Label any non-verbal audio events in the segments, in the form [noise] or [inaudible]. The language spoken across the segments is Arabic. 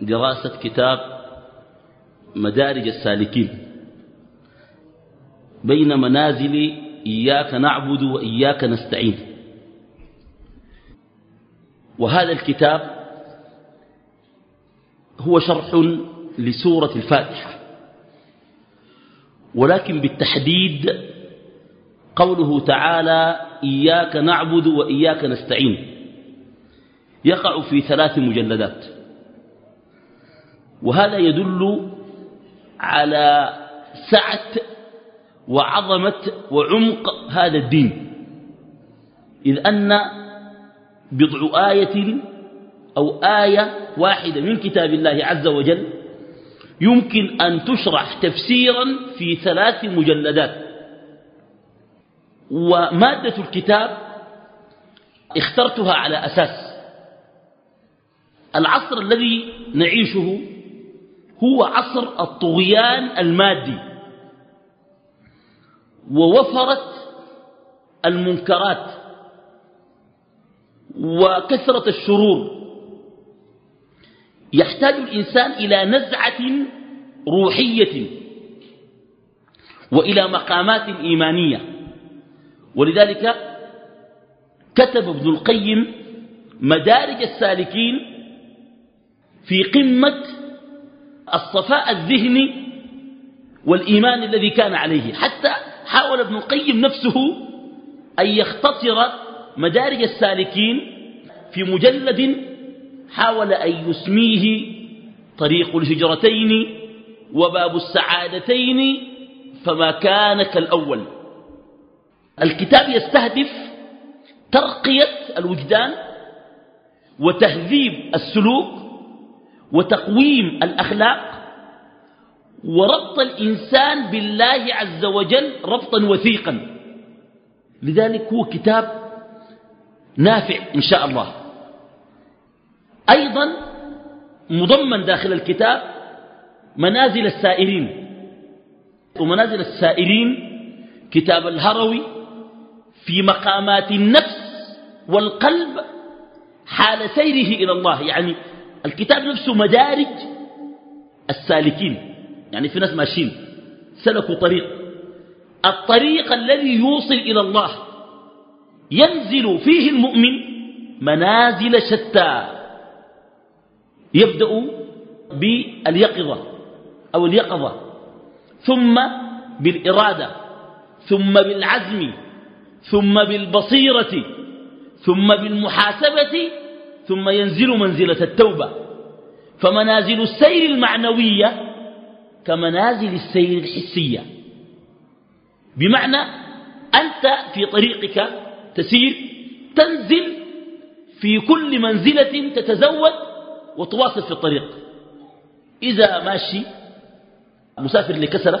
دراسة كتاب مدارج السالكين. بين منازل إياك نعبد وإياك نستعين. وهذا الكتاب هو شرح لسورة الفاتحة. ولكن بالتحديد قوله تعالى إياك نعبد وإياك نستعين يقع في ثلاث مجلدات. وهذا يدل على سعة وعظمة وعمق هذا الدين. إذ أن بضع آية أو آية واحدة من كتاب الله عز وجل يمكن أن تشرح تفسيرا في ثلاث مجلدات. ومادة الكتاب اخترتها على أساس العصر الذي نعيشه هو عصر الطغيان المادي. ووفرت المنكرات. وكثرة الشرور. يحتاج الإنسان إلى نزعة روحية. وإلى مقامات إيمانية. ولذلك كتب ابن القيم مدارج السالكين في قمة الصفاء الذهني والإيمان الذي كان عليه. حتى حاول ابن القيم نفسه أن يختصر مدارج السالكين في مجلد حاول أن يسميه طريق الهجرتين وباب السعادتين فما كان كالأول. الكتاب يستهدف ترقية الوجدان وتهذيب السلوك وتقويم الأخلاق وربط الإنسان بالله عز وجل ربطا وثيقا. لذلك هو كتاب نافع إن شاء الله. أيضا مضمن داخل الكتاب منازل السائرين. ومنازل السائرين كتاب الهروي في مقامات النفس والقلب حال سيره إلى الله. يعني الكتاب نفسه مدارج السالكين. يعني في ناس ماشيين. سلكوا طريق. الطريق الذي يوصل إلى الله. ينزل فيه المؤمن منازل شتى. يبدأ باليقظة أو اليقظة. ثم بالإرادة. ثم بالعزم. ثم بالبصيرة. ثم بالمحاسبة. ثم ينزل منزلة التوبة. فمنازل السير المعنوية كمنازل السير الحسية. بمعنى أنت في طريقك تسير تنزل في كل منزلة تتزود وتواصل في الطريق. إذا ماشي مسافر لكسرة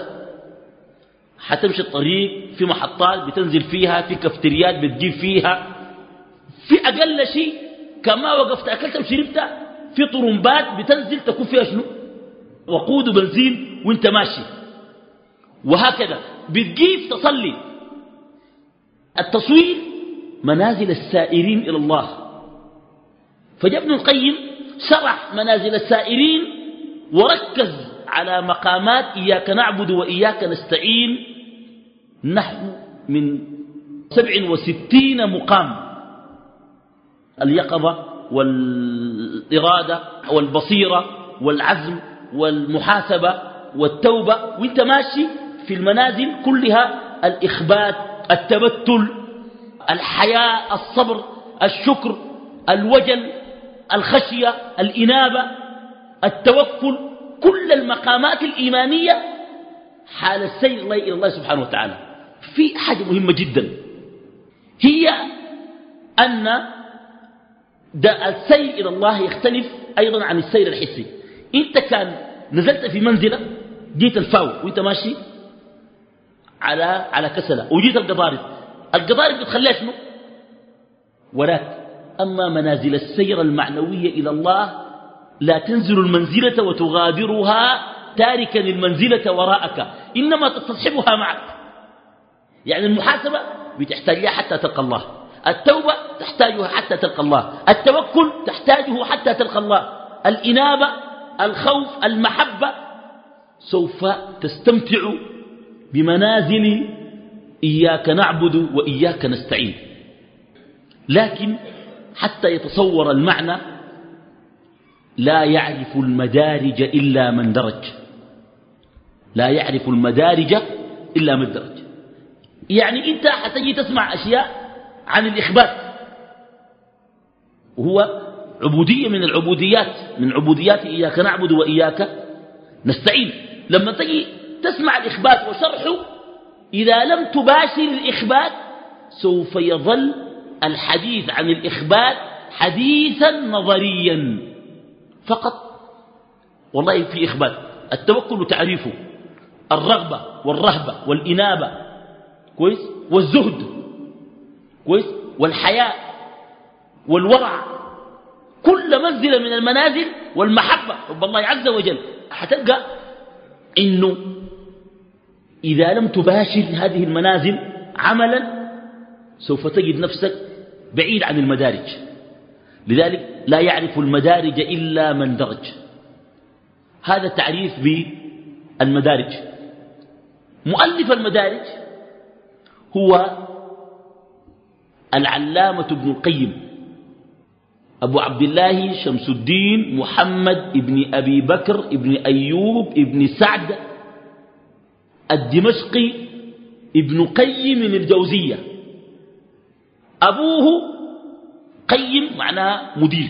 حتمشي الطريق في محطات بتنزل فيها في كفتريات بتجيب فيها في أقل شيء كما وقفت أكلت وشربت في طرمبات بتنزل تكون فيها شنو؟ وقود بنزين وانت ماشي. وهكذا. بتجيب تصلي. التصوير منازل السائرين إلى الله. فجاء ابن القيم شرح منازل السائرين وركز على مقامات إياك نعبد وإياك نستعين. نحن من سبع وستين مقام. اليقظة والإرادة والبصيرة والعزم والمحاسبة والتوبة. وانت ماشي في المنازل كلها الإخبات التبتل الحياء الصبر الشكر الوجل الخشية الإنابة التوكل. كل المقامات الإيمانية حال السير الله إلى الله سبحانه وتعالى. في حاجة مهمة جدا. هي أن السير إلى الله يختلف أيضا عن السير الحسي. أنت كان نزلت في منزلة جيت الفاو وأنت ماشي على على كسلة وجيت القضارب القضارب بتخليها شنو؟ وراك. أما منازل السير المعنوية إلى الله لا تنزل المنزلة وتغادرها تاركا المنزلة وراءك إنما تستصحبها معك. يعني المحاسبة بتحتاجها حتى تلقى الله. التوبة تحتاجها حتى تلقى الله. التوكل تحتاجه حتى تلقى الله. الإنابة الخوف المحبة سوف تستمتع بمنازل إياك نعبد وإياك نستعين. لكن حتى يتصور المعنى لا يعرف المدارج إلا من درج. لا يعرف المدارج إلا من درج. يعني أنت حتجي تسمع أشياء عن الإخبات وهو عبودية من العبوديات من عبوديات إياك نعبد وإياك نستعين. لما تجي تسمع الإخبات وشرحه إذا لم تباشر الإخبات سوف يظل الحديث عن الإخبات حديثا نظريا فقط. والله في إخبات التوكل تعريفه الرغبة والرهبة والإنابة كويس؟ والزهد. كويس؟ والحياء والورع كل منزلة من المنازل والمحبة رب الله عز وجل. حتلقى إنه إذا لم تباشر هذه المنازل عملا سوف تجد نفسك بعيد عن المدارج. لذلك لا يعرف المدارج إلا من درج. هذا تعريف بالمدارج. مؤلف المدارج هو العلامة ابن القيم أبو عبد الله شمس الدين محمد ابن أبي بكر ابن أيوب ابن سعد الدمشقي ابن قيم الجوزية. أبوه قيم معناه مدير.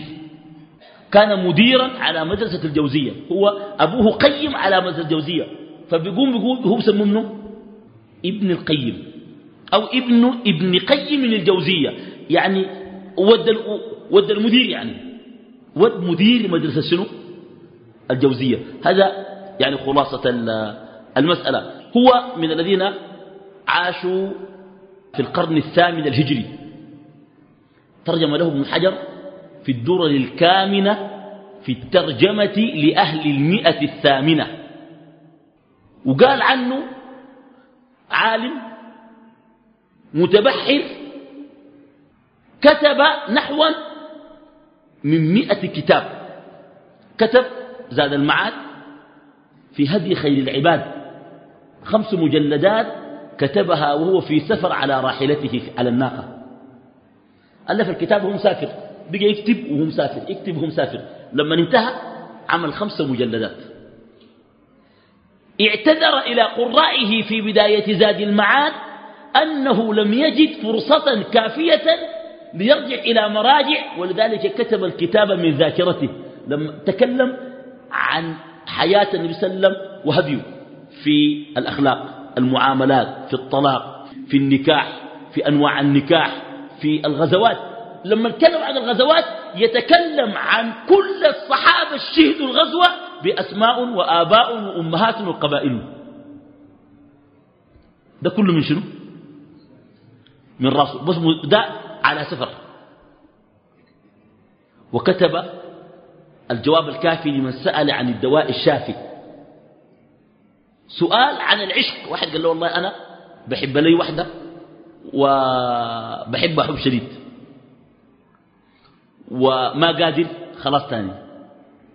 كان مديرا على مدرسة الجوزية. هو أبوه قيم على مدرسة الجوزية. فبيقوم بيقول هو بسمه منه ابن القيم. أو ابن ابن قيم الجوزية يعني ود ود المدير يعني. ود مدير مدرسة شنو؟ الجوزية. هذا يعني خلاصة المسألة. هو من الذين عاشوا في القرن الثامن الهجري. ترجم له ابن حجر في الدرر الكامنة في الترجمة لأهل المئة الثامنة. وقال عنه عالم متبحر كتب نحو من مئة كتاب. كتب زاد المعاد في هدي خير العباد. خمس مجلدات كتبها وهو في سفر على راحلته على الناقة. ألف الكتاب وهو مسافر. بقى يكتب وهو مسافر. يكتب وهو مسافر. لما انتهى عمل خمسة مجلدات. اعتذر إلى قرائه في بداية زاد المعاد أنه لم يجد فرصة كافية ليرجع إلى مراجع ولذلك كتب الكتاب من ذاكرته. لما تكلم عن حياة النبي صلى الله عليه وسلم وهديه في الأخلاق المعاملات في الطلاق في النكاح في أنواع النكاح في الغزوات. لما نتكلم عن الغزوات يتكلم عن كل الصحابة الشهدوا الغزوة بأسماء وآباء وأمهات وقبائل. ده كله من شنو؟ من راسه بس ده على سفر وكتب الجواب الكافي لمن سأل عن الدواء الشافي. سؤال عن العشق. واحد قال له والله أنا بحب لي وحدة وبحبها حب شديد. وما قادر خلاص تاني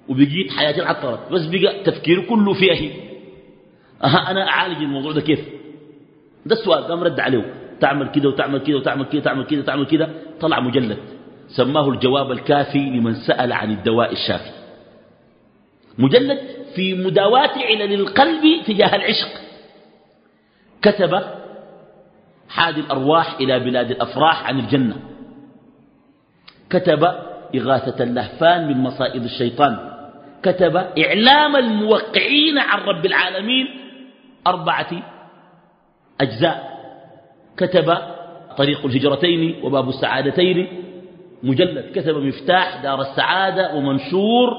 وبقيت حياتي انعطلت بس بقى تفكيري كله فيها هي أها أنا أعالج الموضوع ده كيف؟ ده السؤال قام رد عليه. تعمل كده وتعمل كده وتعمل كده وتعمل كده وتعمل كده. طلع مجلد سماه الجواب الكافي لمن سأل عن الدواء الشافي. مجلد في مداواة علل القلب تجاه العشق. كتب حاد الأرواح إلى بلاد الأفراح عن الجنة. كتب إغاثة اللهفان من مصائد الشيطان. كتب إعلام الموقعين عن رب العالمين أربعة أجزاء. كتب طريق الهجرتين وباب السعادتين. مجلد كتب مفتاح دار السعادة ومنشور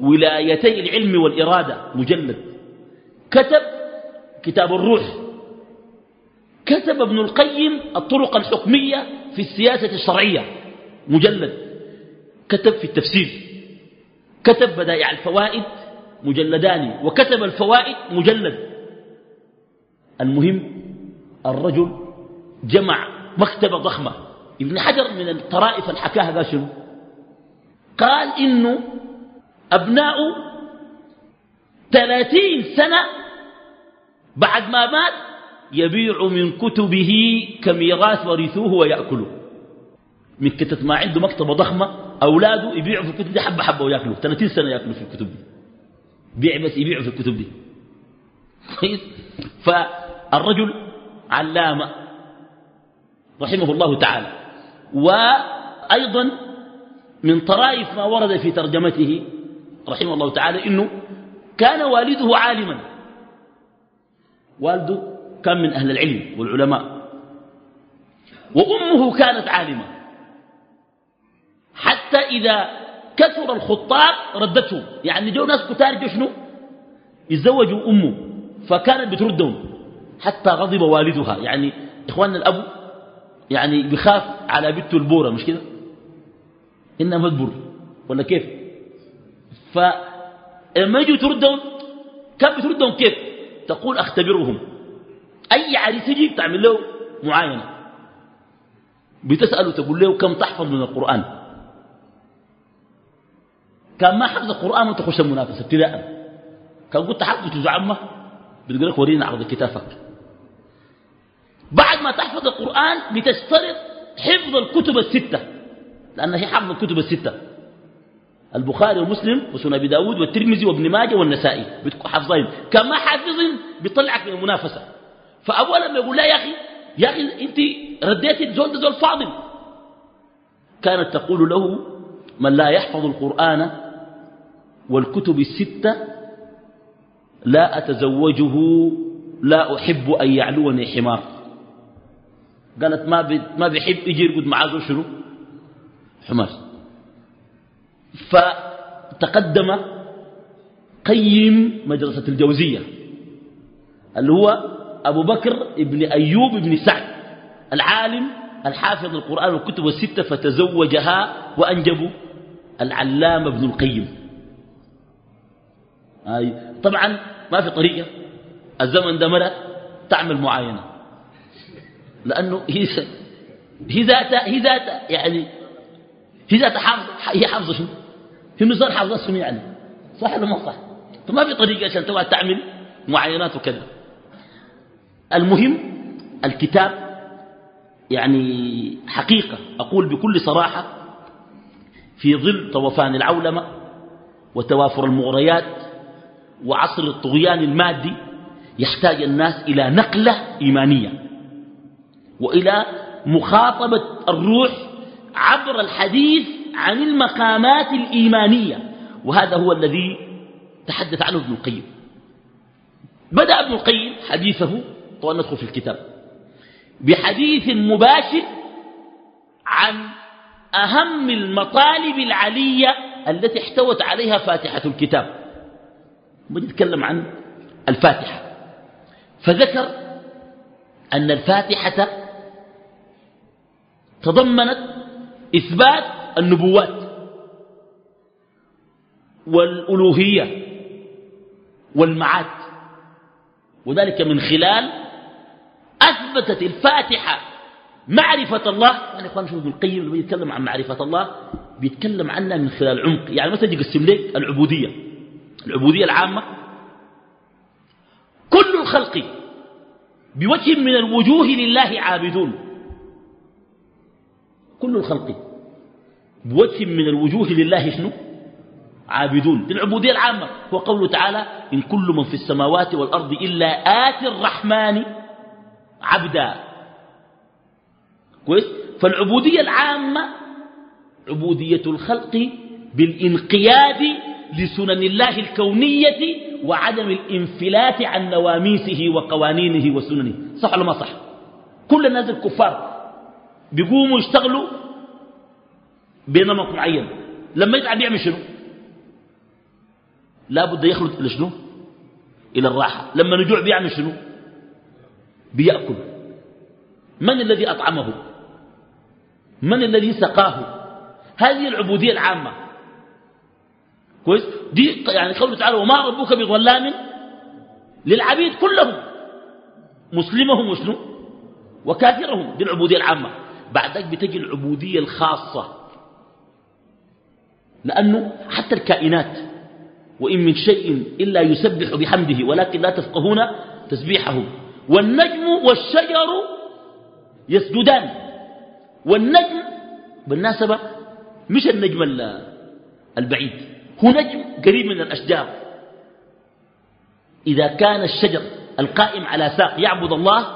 ولايتي العلم والإرادة. مجلد. كتب كتاب الروح. كتب ابن القيم الطرق الحكمية في السياسة الشرعية. مجلد. كتب في التفسير. كتب بدائع الفوائد. مجلدان. وكتب الفوائد. مجلد. المهم الرجل جمع مكتبة ضخمة. ابن حجر من الطرائف الحكاها قال شنو؟ قال إنه أبناؤه ثلاثين سنة بعد ما مات يبيع من كتبه كميراث ورثوه ويأكله. من كتب ما عنده مكتبة ضخمة أولاده يبيعوا في الكتب دي حبة حبة ويأكلوا 30 سنة يأكلوا في الكتب دي. بيع بس يبيعوا في الكتب دي. كويس [laughs] فالرجل علامة رحمه الله تعالى. وأيضا من طرائف ما ورد في ترجمته رحمه الله تعالى إنه كان والده عالما. والده كان من أهل العلم والعلماء. وأمه كانت عالمة حتى إذا كثر الخطاب ردته يعني جو ناس كتار جو شنو؟ يتزوجوا أمه. فكانت بتردهم. حتى غضب والدها. يعني إخواننا الأب يعني بخاف على بنته البورة مش كده؟ إنها مدبر ولا كيف؟ فلما يجوا تردهم كان بتردهم كيف؟ تقول أختبرهم. أي عريس يجي تعمل له معاينة. بتسأله تقول له كم تحفظ من القرآن؟ كان ما حفظ القرآن وانت تخش المنافسة ابتداء. كان قلت حفظ جزء عمه بتقول لك ورينا عرض كتافك بعد ما تحفظ القرآن بتشترط حفظ الكتب الستة. لأن هي حفظ الكتب الستة. البخاري ومسلم وسنن أبي داود والترمذي وابن ماجه والنسائي. حافظين. كما حافظين بيطلعك من المنافسة. فأبوه لما يقول لا يا أخي يا أخي أنت رديت الزول ده زول فاضل. كانت تقول له من لا يحفظ القرآن والكتب الستة لا أتزوجه لا أحب أن يعلوني حمار. قالت ما ما بيحب يجي يرقد معاه شنو؟ حمار. فتقدم قيم مدرسة الجوزية اللي هو أبو بكر ابن أيوب ابن سعد العالم الحافظ القرآن والكتب الستة فتزوجها وأنجبوا العلامة ابن القيم. طبعا ما في طريقة. الزمن ده مرة تعمل معاينة. لأنه هي هي ذاتها هي ذاتها يعني هي ذاتها حافظة هي حافظة شنو هي نزار حافظة شنو يعني. صح ولا ما صح؟ فما في طريقة عشان تقعد تعمل معاينات وكذا. المهم الكتاب يعني حقيقة. أقول بكل صراحة في ظل طوفان العولمة وتوافر المغريات وعصر الطغيان المادي يحتاج الناس إلى نقلة إيمانية. وإلى مخاطبة الروح عبر الحديث عن المقامات الإيمانية. وهذا هو الذي تحدث عنه ابن القيم. بدأ ابن القيم حديثه طبعا ندخل في الكتاب بحديث مباشر عن أهم المطالب العلية التي احتوت عليها فاتحة الكتاب. بنتكلم عن الفاتحة. فذكر أن الفاتحة تضمنت إثبات النبوات والألوهية والمعاد. وذلك من خلال أثبتت الفاتحة معرفة الله. يعني إخوان شوف ابن القيم لما يتكلم عن معرفة الله بيتكلم عنها من خلال عمق. يعني مثلا يقسم لك العبودية. العبودية العامة. كل الخلق بوجه من الوجوه لله عابدون. كل الخلق. بوجه من الوجوه لله شنو؟ عابدون. العبودية العامة. هو قوله تعالى إن كل من في السماوات والأرض إلا آتي الرحمن عبدا. كويس؟ فالعبودية العامة عبودية الخلق بالانقياد لسنن الله الكونية وعدم الانفلات عن نواميسه وقوانينه وسننه. صح ولا ما صح؟ كل الناس الكفار. بيقوموا يشتغلوا بنمط معين. لما يتعب يعمل شنو؟ لا بد يخلد إلى شنو؟ إلى الراحة. لما نجوع بيعمل شنو؟ بيأكل. من الذي أطعمه؟ من الذي سقاه؟ هذه العبودية العامة. كويس؟ دي يعني قوله تعالى وما ربك بظلام للعبيد كلهم. مسلمهم وشنو؟ وكافرهم. دي العبودية العامة. بعدك بتجي العبودية الخاصة. لأنه حتى الكائنات وإن من شيء إلا يسبح بحمده ولكن لا تفقهون تسبيحه والنجم والشجر يسجدان. والنجم بالناسبة مش النجم البعيد هو نجم قريب من الأشجار. إذا كان الشجر القائم على ساق يعبد الله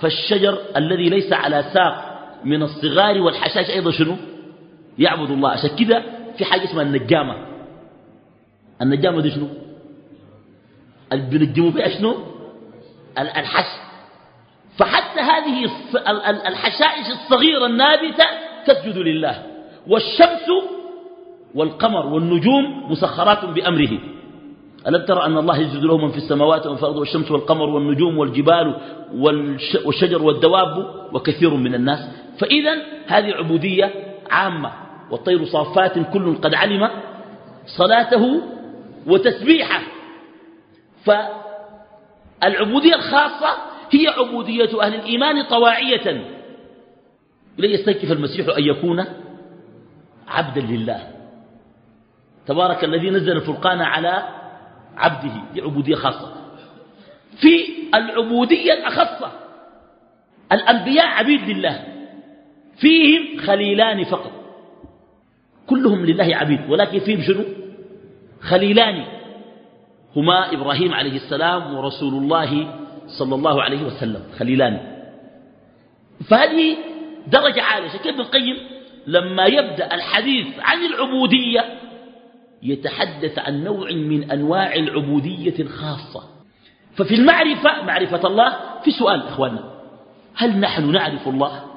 فالشجر الذي ليس على ساق من الصغار والحشاش أيضا شنو؟ يعبد الله. عشان كده في حاجة اسمها النجامة. النجامة دي شنو؟ بنجموا بها شنو؟ الحش فحتى هذه الحشائش الصغيرة النابتة تسجد لله. والشمس والقمر والنجوم مسخرات بأمره. ألم ترى أن الله يسجد له من في السماوات ومن في الأرض والشمس والقمر والنجوم والجبال والشجر والدواب وكثير من الناس؟ فإذا هذه عبودية عامة والطير صافات كل قد علم صلاته وتسبيحه. فالعبودية الخاصة هي عبودية أهل الإيمان طواعية. لن يستنكف المسيح أن يكون عبدا لله. تبارك الذي نزل الفرقان على عبده دي عبودية خاصة. في العبودية الأخصة الأنبياء عبيد لله. فيهم خليلان فقط. كلهم لله عبيد. ولكن فيهم شنو؟ خليلان. هما إبراهيم عليه السلام ورسول الله صلى الله عليه وسلم. خليلان. فهذه درجة عالية. كيف ابن القيم لما يبدأ الحديث عن العبودية يتحدث عن نوع من أنواع العبودية الخاصة. ففي المعرفة معرفة الله في سؤال إخواننا. هل نحن نعرف الله؟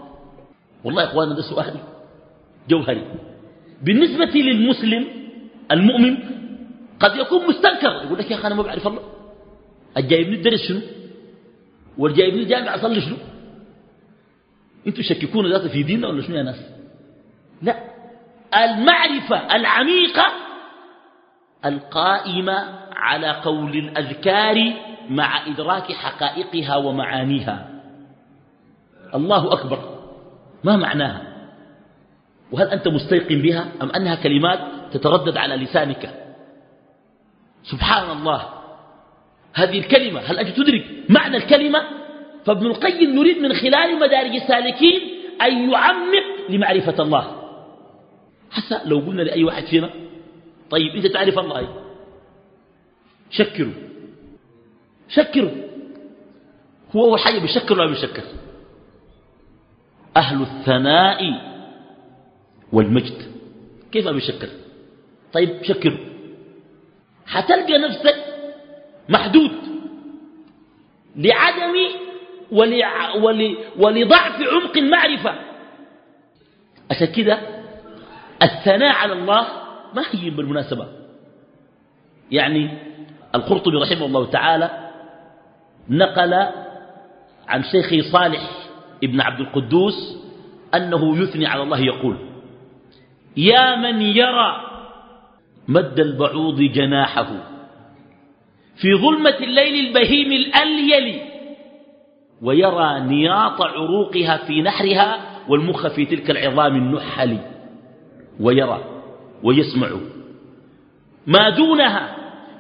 والله يا إخواننا ده سؤال جوهري بالنسبة للمسلم المؤمن قد يكون مستنكر يقول لك يا أخي أنا ما بعرف الله. الجايبني الدرس شنو؟ والجايبني الجامع أصلي شنو؟ أنتوا شككون ذاته في ديننا ولا شنو يا ناس؟ لا. المعرفة العميقة القائمة على قول الأذكار مع إدراك حقائقها ومعانيها. الله أكبر. ما معناها؟ وهل أنت مستيقن بها أم أنها كلمات تتردد على لسانك؟ سبحان الله. هذه الكلمة هل أنت تدرك معنى الكلمة؟ فابن القيم يريد من خلال مدارج السالكين أن يعمق لمعرفة الله. حتى لو قلنا لأي واحد فينا طيب أنت تعرف الله شكروا شكروا هو أول حاجة بيشكر ولا بيشكر؟ أهل الثناء والمجد. كيف بيشكر طيب شكروا حتلقى نفسك محدود لعدم ولع ول ولضعف عمق المعرفة. عشان كده الثناء على الله ما هي بالمناسبة. يعني القرطبي رحمه الله تعالى نقل عن شيخه صالح ابن عبد القدوس أنه يثني على الله يقول يا من يرى مد البعوض جناحه في ظلمة الليل البهيم الأليل ويرى نياط عروقها في نحرها والمخ في تلك العظام النحل ويرى ويسمع. ما دونها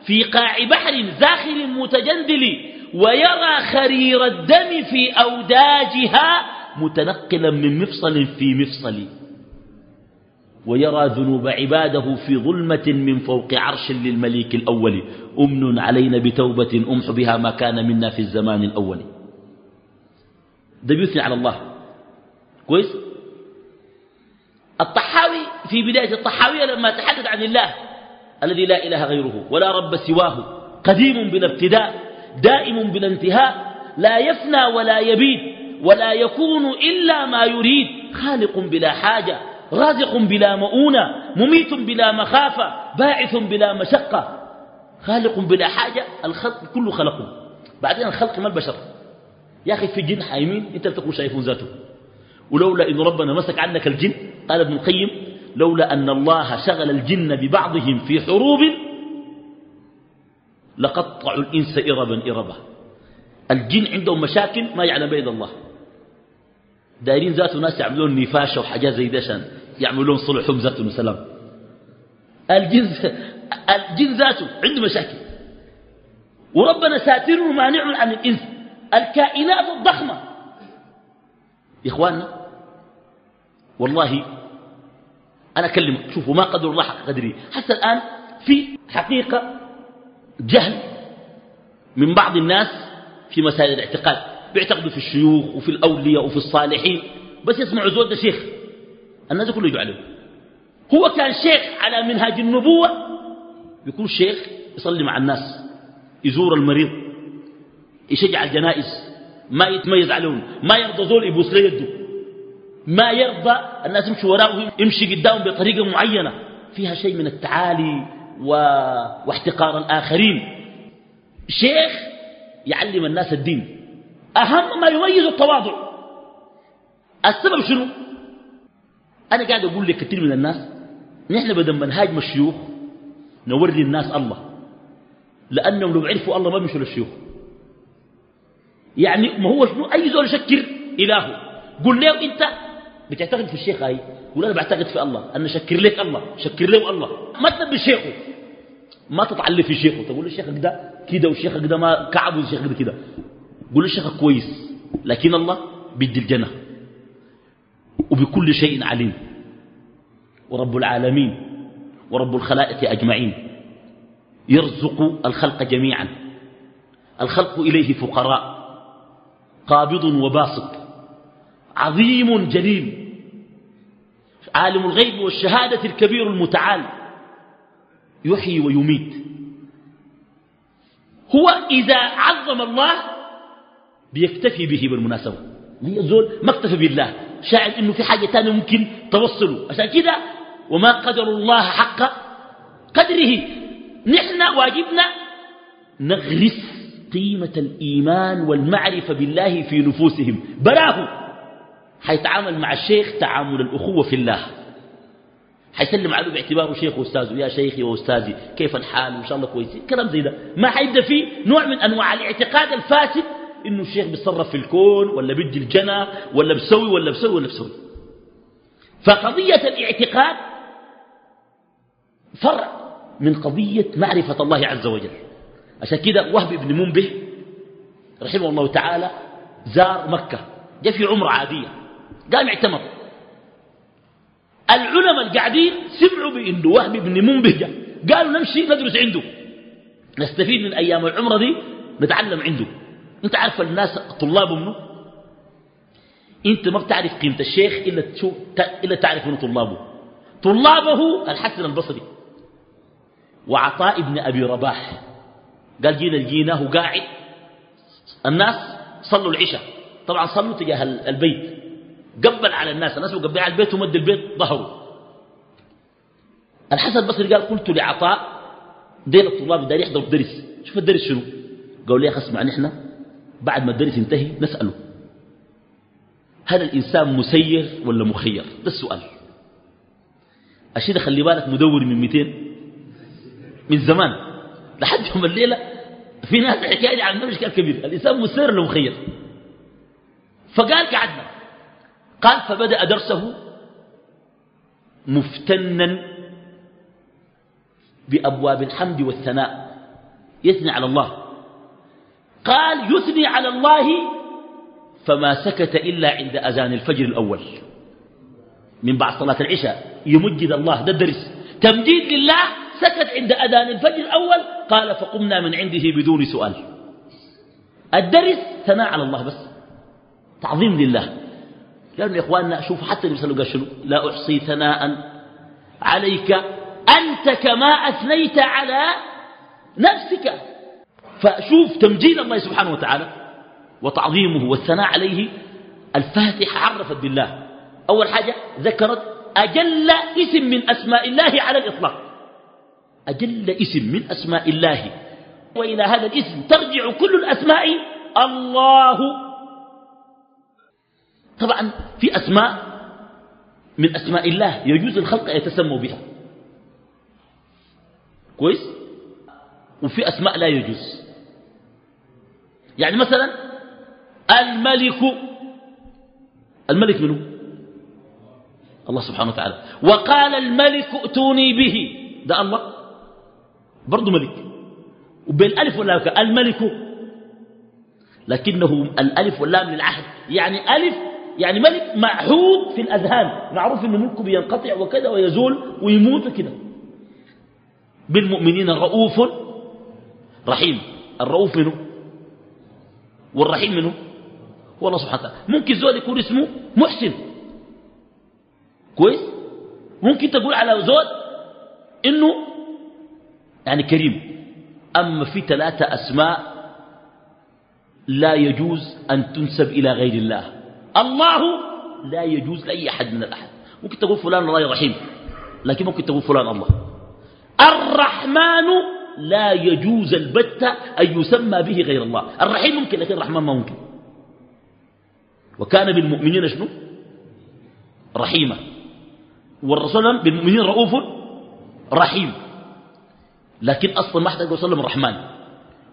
في قاع بحر زاخر متجندل ويرى خرير الدم في أوداجها متنقلا من مفصل في مفصل. ويرى ذنوب عباده في ظلمة من فوق عرش للمليك الأول. أمن علينا بتوبة أمح بها ما كان منا في الزمان الأول. ده بيثني على الله. كويس؟ الطحاوي في بداية الطحاوية لما تحدث عن الله الذي لا إله غيره ولا رب سواه قديم بلا ابتداء دائم بلا انتهاء لا يفنى ولا يبيد ولا يكون إلا ما يريد. خالق بلا حاجة رازق بلا مؤونة مميت بلا مخافة باعث بلا مشقة. خالق بلا حاجة الخلق كله خلقه. بعدين الخلق ما البشر. يا أخي في جن حايمين أنت بتكون شايفون ذاته. ولولا إن ربنا مسك عنك الجن قال ابن القيم لولا أن الله شغل الجن ببعضهم في حروب لقطعوا الإنس إربا إربا. الجن عندهم مشاكل ما يعلم بين الله. دايرين ذاته ناس يعملون نفاشة وحاجات زي دشان يعملون صلحهم ذاته وسلام الجن الجن ذاته عنده مشاكل. وربنا ساتر ومانع عن الإنس. الكائنات الضخمة. إخواننا والله أنا أكلم شوفوا ما قدر الله حق قدري. حتى الآن في حقيقة جهل من بعض الناس في مسائل الاعتقاد بيعتقدوا في الشيوخ وفي الأولياء وفي الصالحين بس يسمعوا زود ده شيخ الناس كله يجوا عليه هو كان شيخ على منهاج النبوة يكون شيخ يصلي مع الناس يزور المريض يشجع الجنائز ما يتميز عليهم ما يرضى زول يبوس له يده. ما يرضى الناس يمشي وراه يمشي قدامهم بطريقة معينة. فيها شيء من التعالي و... واحتقار الآخرين. شيخ يعلم الناس الدين. أهم ما يميز التواضع. السبب شنو؟ أنا قاعد أقول لك كثير من الناس نحن بدل ما نهاجم الشيوخ نوري الناس الله. لأنهم لو عرفوا الله ما بيمشوا للشيوخ. يعني ما هو شنو؟ أي زول يشكر إلهه. قل له أنت بتعتقد في الشيخ هاي؟ قول أنا بعتقد في الله أنا شكر لك الله شكر له الله. ما تنبي شيخه. ما تتعلم في شيخه. تقول له شيخك ده كده وشيخك ده ما كعب وشيخك ده كده. قول له شيخك كويس لكن الله بيدي الجنة. وبكل شيء عليم. ورب العالمين ورب الخلائق أجمعين. يرزق الخلق جميعا. الخلق إليه فقراء. قابض وباسط. عظيم جليل. عالم الغيب والشهادة الكبير المتعال. يحيي ويميت. هو إذا عظم الله بيكتفي به بالمناسبة. ما يزول ما اكتفي بالله. شاعر إنه في حاجة تانية ممكن توصله. عشان كده وما قدر الله حق قدره. نحن واجبنا نغرس قيمة الإيمان والمعرفة بالله في نفوسهم. براه. حيتعامل مع الشيخ تعامل الأخوة في الله. حيسلم عليه باعتباره شيخ وأستاذه. يا شيخي وأستاذي كيف الحال؟ وإن شاء الله كويس. كلام زي ده. ما حيبدأ فيه نوع من أنواع الاعتقاد الفاسد إنه الشيخ بيتصرف في الكون ولا بيدي الجنة ولا بسوي ولا بسوي ولا بسوي فقضية الاعتقاد فرع من قضية معرفة الله عز وجل. عشان كده وهب بن منبه رحمه الله تعالى زار مكة. جاء في عمرة عادية. قام اعتمر. العلماء القاعدين سمعوا بأنه وهب بن منبه جاء. قالوا نمشي ندرس عنده. نستفيد من أيام العمرة دي نتعلم عنده. أنت عارف الناس طلاب منه أنت ما بتعرف قيمة الشيخ إلا, تشوف إلا تعرف من طلابه. طلابه الحسن البصري وعطاء ابن أبي رباح. قال جينا لقيناه قاعد. الناس صلوا العشاء. طبعا صلوا تجاه البيت. قبل على الناس الناس وقبل على البيت ومد البيت ظهروا. الحسن البصري قال قلت لعطاء دين الطلاب داري يحضروا الدرس شوف الدرس شنو؟ قالوا لي يا أخي اسمع نحن بعد ما الدرس ينتهي نسأله. هل الإنسان مسير ولا مخير؟ ده السؤال. الشيء ده خلي بالك مدور من 200 من زمان. لحد يوم الليلة في ناس حكاية عن كان كبير الإنسان مسير ولا مخير؟ فقال قعدنا. قال فبدأ درسه مفتنا بأبواب الحمد والثناء يثني على الله. قال يثني على الله فما سكت إلا عند أذان الفجر الأول من بعد صلاة العشاء. يمجد الله ده الدرس. تمجيد لله سكت عند أذان الفجر الأول. قال فقمنا من عنده بدون سؤال. الدرس ثناء على الله بس تعظيم لله. قالوا يا إخواننا شوفوا حتى النبي صلى الله عليه وسلم لا أحصي ثناء عليك أنت كما أثنيت على نفسك. فشوف تمجيد الله سبحانه وتعالى وتعظيمه والثناء عليه. الفاتحة عرفت بالله. أول حاجة ذكرت أجل اسم من أسماء الله على الإطلاق. أجل اسم من أسماء الله. وإلى هذا الاسم ترجع كل الأسماء. الله طبعا في أسماء من أسماء الله يجوز الخلق يتسموا بها. كويس؟ وفي أسماء لا يجوز. يعني مثلا الملك الملك منه الله سبحانه وتعالى. وقال الملك ائتوني به. ده الله. برضه ملك. وبالألف واللام الملك. لكنه الألف واللام للعهد. يعني ألف يعني ملك معهود في الأذهان. معروف انه ملكه بينقطع وكذا ويزول ويموت وكذا بالمؤمنين رؤوف رحيم. الرؤوف منه والرحيم منه هو الله سبحانه وتعالى. ممكن زول يكون اسمه محسن. كويس؟ ممكن تقول على زول إنه يعني كريم. أما في ثلاثة أسماء لا يجوز أن تنسب إلى غير الله. الله لا يجوز لأي أحد من الأحد. ممكن تقول فلان الله رحيم لكن ممكن تقول فلان الله. الرحمن لا يجوز البتة أن يسمى به غير الله. الرحيم ممكن لكن الرحمن ما ممكن. وكان بالمؤمنين شنو؟ رحيما. والرسول بالمؤمنين رؤوف رحيم. لكن أصلا ما حد يقول صلى الرحمن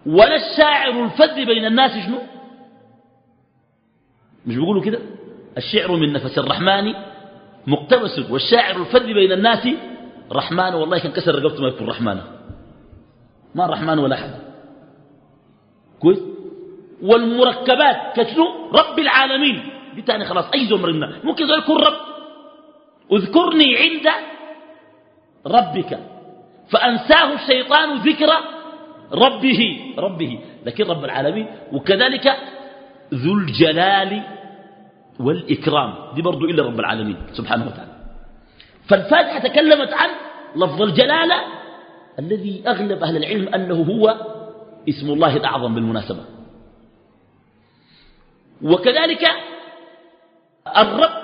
ولا الشاعر الفذ بين الناس شنو؟ مش بيقولوا كده؟ الشعر من نفس الرحمن مقتبس والشاعر الفذ بين الناس رحمن والله كان كسر رقبته ما يكون رحمن. ما الرحمن ولا أحد. كويس؟ والمركبات كشنو؟ رب العالمين. دي تاني خلاص أي زمر ممكن زول يكون رب. اذكرني عند ربك فأنساه الشيطان ذكر ربه ربه. لكن رب العالمين. وكذلك ذو الجلال والإكرام دي برضو إلا رب العالمين سبحانه وتعالى. فالفاتحة تكلمت عن لفظ الجلالة الذي أغلب أهل العلم أنه هو اسم الله الأعظم بالمناسبة. وكذلك الرب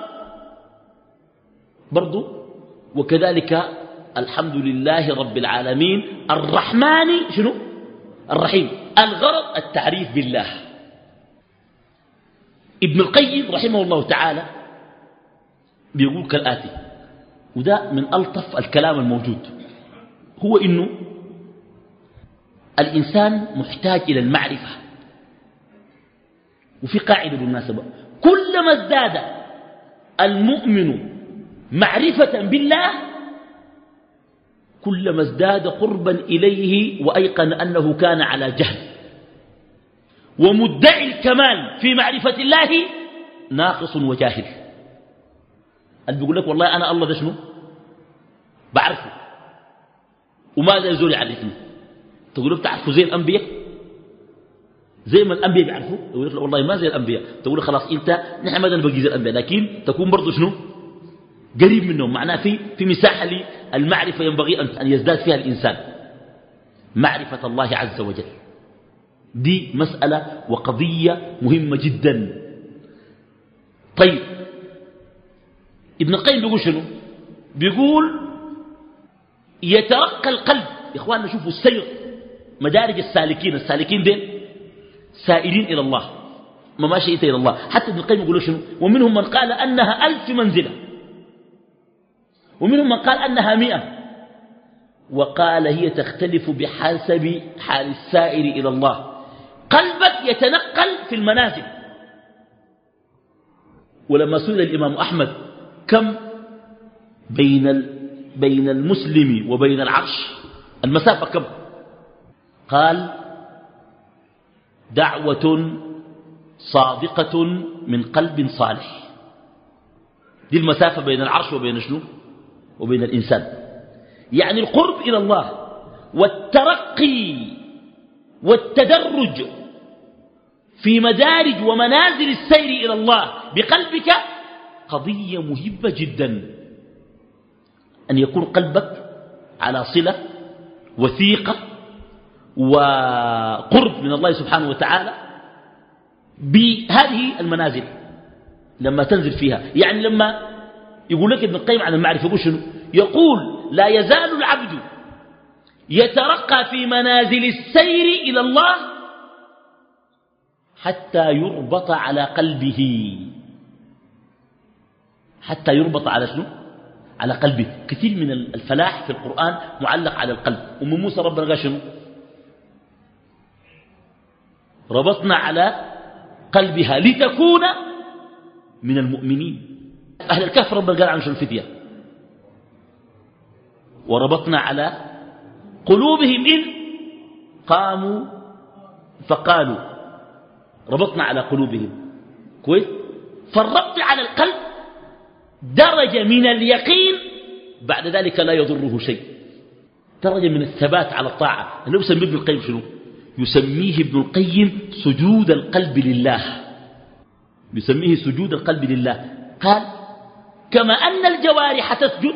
برضو وكذلك الحمد لله رب العالمين الرحمن شنو؟ الرحيم. الغرض التعريف بالله. ابن القيم رحمه الله تعالى بيقول كالآتي وده من ألطف الكلام الموجود هو إنه الإنسان محتاج إلى المعرفة وفي قاعدة بالمناسبة كلما ازداد المؤمن معرفة بالله كلما ازداد قربا إليه وأيقن أنه كان على جهل. ومدعي الكمال في معرفة الله ناقص وجاهل. اللي بيقول لك والله أنا الله ده شنو؟ بعرفه. وماذا يزول يعرفني تقول له بتعرفه زي الأنبياء؟ زي ما الأنبياء بيعرفوا يقول لك والله ما زي الأنبياء. تقول له خلاص أنت نحن ما نبقي زي الأنبياء لكن تكون برضه شنو؟ قريب منهم. معناه في في مساحة للمعرفة ينبغي أن يزداد فيها الإنسان. معرفة الله عز وجل. دي مسألة وقضية مهمة جدا. طيب ابن القيم بيقول شنو؟ بيقول يترقى القلب. يا إخواننا شوفوا السير مدارج السالكين. السالكين دين سائرين إلى الله ما ماشي إلى الله. حتى ابن القيم يقول شنو؟ ومنهم من قال أنها ألف منزلة. ومنهم من قال أنها مئة. وقال هي تختلف بحسب حال السائر إلى الله. قلبك يتنقل في المنازل. ولما سئل الإمام أحمد كم بين بين المسلم وبين العرش؟ المسافة كم؟ قال دعوة صادقة من قلب صالح. دي المسافة بين العرش وبين شنو؟ وبين الإنسان. يعني القرب إلى الله والترقي والتدرج في مدارج ومنازل السير إلى الله بقلبك قضية مهمة جدا. أن يكون قلبك على صلة وثيقة وقرب من الله سبحانه وتعالى بهذه المنازل. لما تنزل فيها. يعني لما يقول لك ابن القيم عن المعرفة يقول شنو؟ يقول لا يزال العبد يترقى في منازل السير إلى الله حتى يربط على قلبه. حتى يربط على شنو؟ على قلبه. كثير من الفلاح في القرآن معلق على القلب. أم موسى ربنا قال شنو؟ ربطنا على قلبها لتكون من المؤمنين. أهل الكهف ربنا قال عن شنو الفتية؟ وربطنا على قلوبهم إذ قاموا فقالوا ربطنا على قلوبهم. كويس؟ فالربط على القلب درجة من اليقين بعد ذلك لا يضره شيء. درجة من الثبات على الطاعة. اللي يسميه ابن القيم شنو؟ يسميه ابن القيم سجود القلب لله. يسميه سجود القلب لله. قال كما أن الجوارح تسجد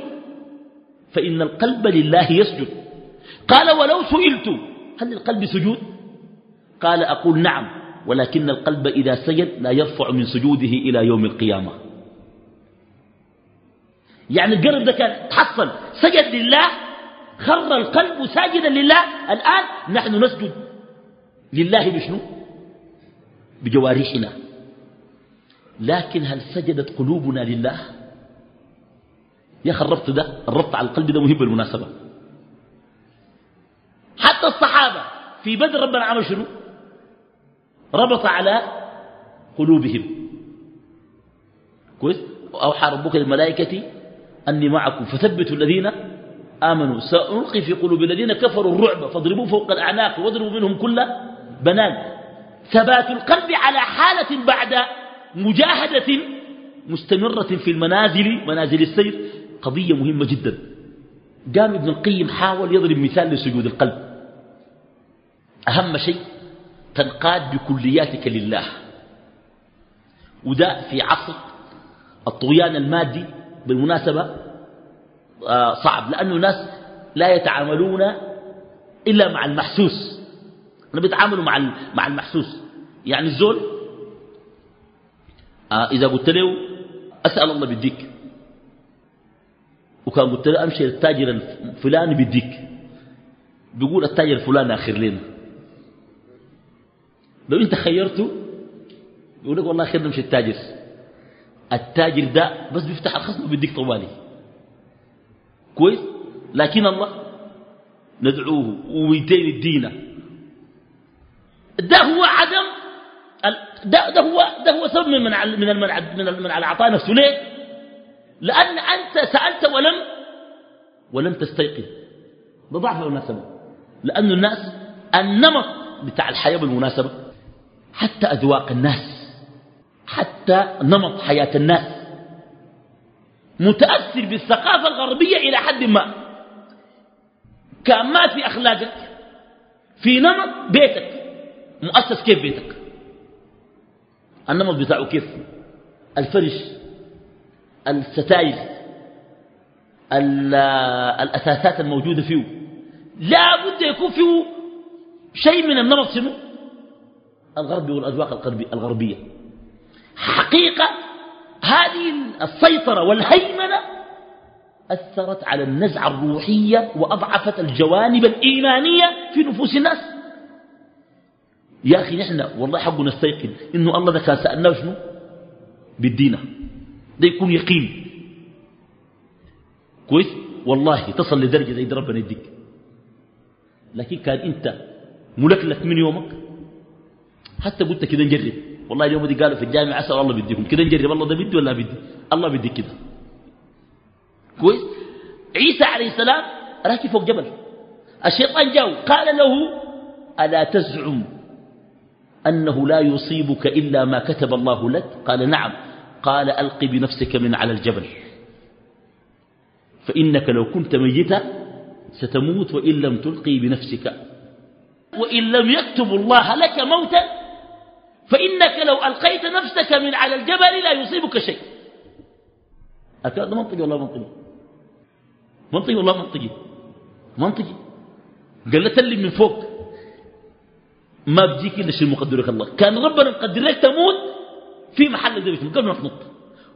فإن القلب لله يسجد. قال ولو سئلت هل للقلب سجود؟ قال أقول نعم. ولكن القلب إذا سجد لا يرفع من سجوده إلى يوم القيامة. يعني القلب ده كان تحصل. سجد لله خر القلب ساجدا لله. الآن نحن نسجد لله بشنو؟ بجوارحنا. لكن هل سجدت قلوبنا لله؟ يا الربط ده الربط على القلب ده مهم بالمناسبة. حتى الصحابة في بدر ربنا عمل شنو؟ ربط على قلوبهم. كويس؟ أوحى ربك للملائكة أني معكم. فثبتوا الذين آمنوا. سألقي في قلوب الذين كفروا الرعب. فاضربوا فوق الأعناق واضربوا منهم كل بنان. ثبات القلب على حالة بعد مجاهدة مستمرة في المنازل منازل السير. قضية مهمة جدا. قام ابن القيم حاول يضرب مثال لسجود القلب. أهم شيء تنقاد بكلياتك لله. وده في عصر الطغيان المادي بالمناسبة آه، صعب لأنه الناس لا يتعاملون إلا مع المحسوس. أنا بيتعاملوا مع مع المحسوس. يعني الزول آه إذا قلت له أسأل الله بديك وكان قلت له أمشي للتاجر الفلاني بديك بيقول التاجر الفلاني آخر لنا لو أنت خيرته يقول لك والله خير نمشي التاجر. التاجر ده بس بيفتح الخصم وبيديك طوالي. كويس؟ لكن الله ندعوه ويدين الدين ده هو عدم ده, ده هو ده هو سبب من من المنع من المنع العطاء نفسه. ليه؟ لأن أنت سألت ولم ولم تستيقظ. ده ضعف المناسبة. لأن الناس النمط بتاع الحياة بالمناسبة. حتى أذواق الناس حتى نمط حياة الناس. متأثر بالثقافة الغربية إلى حد ما. كان ما في أخلاقك في نمط بيتك. مؤسس كيف بيتك؟ النمط بتاعه كيف؟ الفرش الستاير الأساسات الموجودة فيه. لا بد يكون فيه شيء من النمط شنو؟ الغربي والأذواق الغربية. حقيقة هذه السيطرة والهيمنة أثرت على النزعة الروحية وأضعفت الجوانب الإيمانية في نفوس الناس. يا أخي نحن والله حق نستيقن إنه الله ده كان سألناه شنو؟ بالدينة. ده يكون يقين. كويس؟ والله تصل لدرجة زي ربنا يديك. لكن كان أنت ملكلك من يومك. حتى قلت كده نجرب. والله اليوم دي قالوا في الجامعة أسأل الله بديكم. كده نجرب. الله ده بدي ولا بدي؟ الله بدي كده. كويس؟ عيسى عليه السلام راكب فوق جبل. الشيطان جاء قال له ألا تزعم أنه لا يصيبك إلا ما كتب الله لك؟ قال نعم. قال ألق بنفسك من على الجبل. فإنك لو كنت ميتا ستموت وإن لم تلقي بنفسك. وإن لم يكتب الله لك موتا فإنك لو ألقيت نفسك من على الجبل لا يصيبك شيء. هذا منطقي ولا منطقي. منطقي ولا منطقي. منطقي. قال له تلم من فوق. ما بيجيك إلا شيء مقدرك الله. كان ربنا مقدر لك تموت في محل زي قبل ما تنط.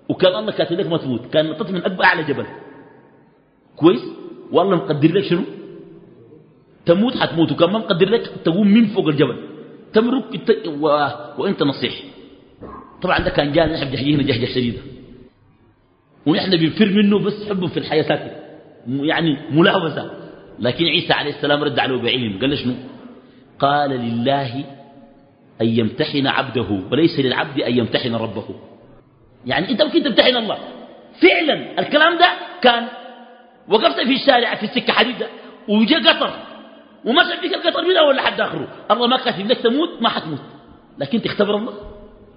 وكان الله كاتب لك ما تموت. كان نطت من أكبر أعلى جبل. كويس؟ والله مقدر لك شنو؟ تموت حتموت. وكان ما مقدر لك تقوم من فوق الجبل. تمرق. وأنت نصيح. طبعا ده كان جاء نحن جهجينا جهجة شديدة ونحن بنفر منه بس حبه في الحياة ساكت. يعني ملاوزة لكن عيسى عليه السلام رد عليه بعلم. قال شنو؟ قال لله أن يمتحن عبده وليس للعبد أن يمتحن ربه. يعني أنت ممكن تمتحن الله. فعلا الكلام ده كان وقفت في الشارع في السكة حديدة وجاء قطر. ومشى فيك القطر من أول لحد آخره. الله ما كاتب لك تموت ما حتموت. لكن تختبر الله.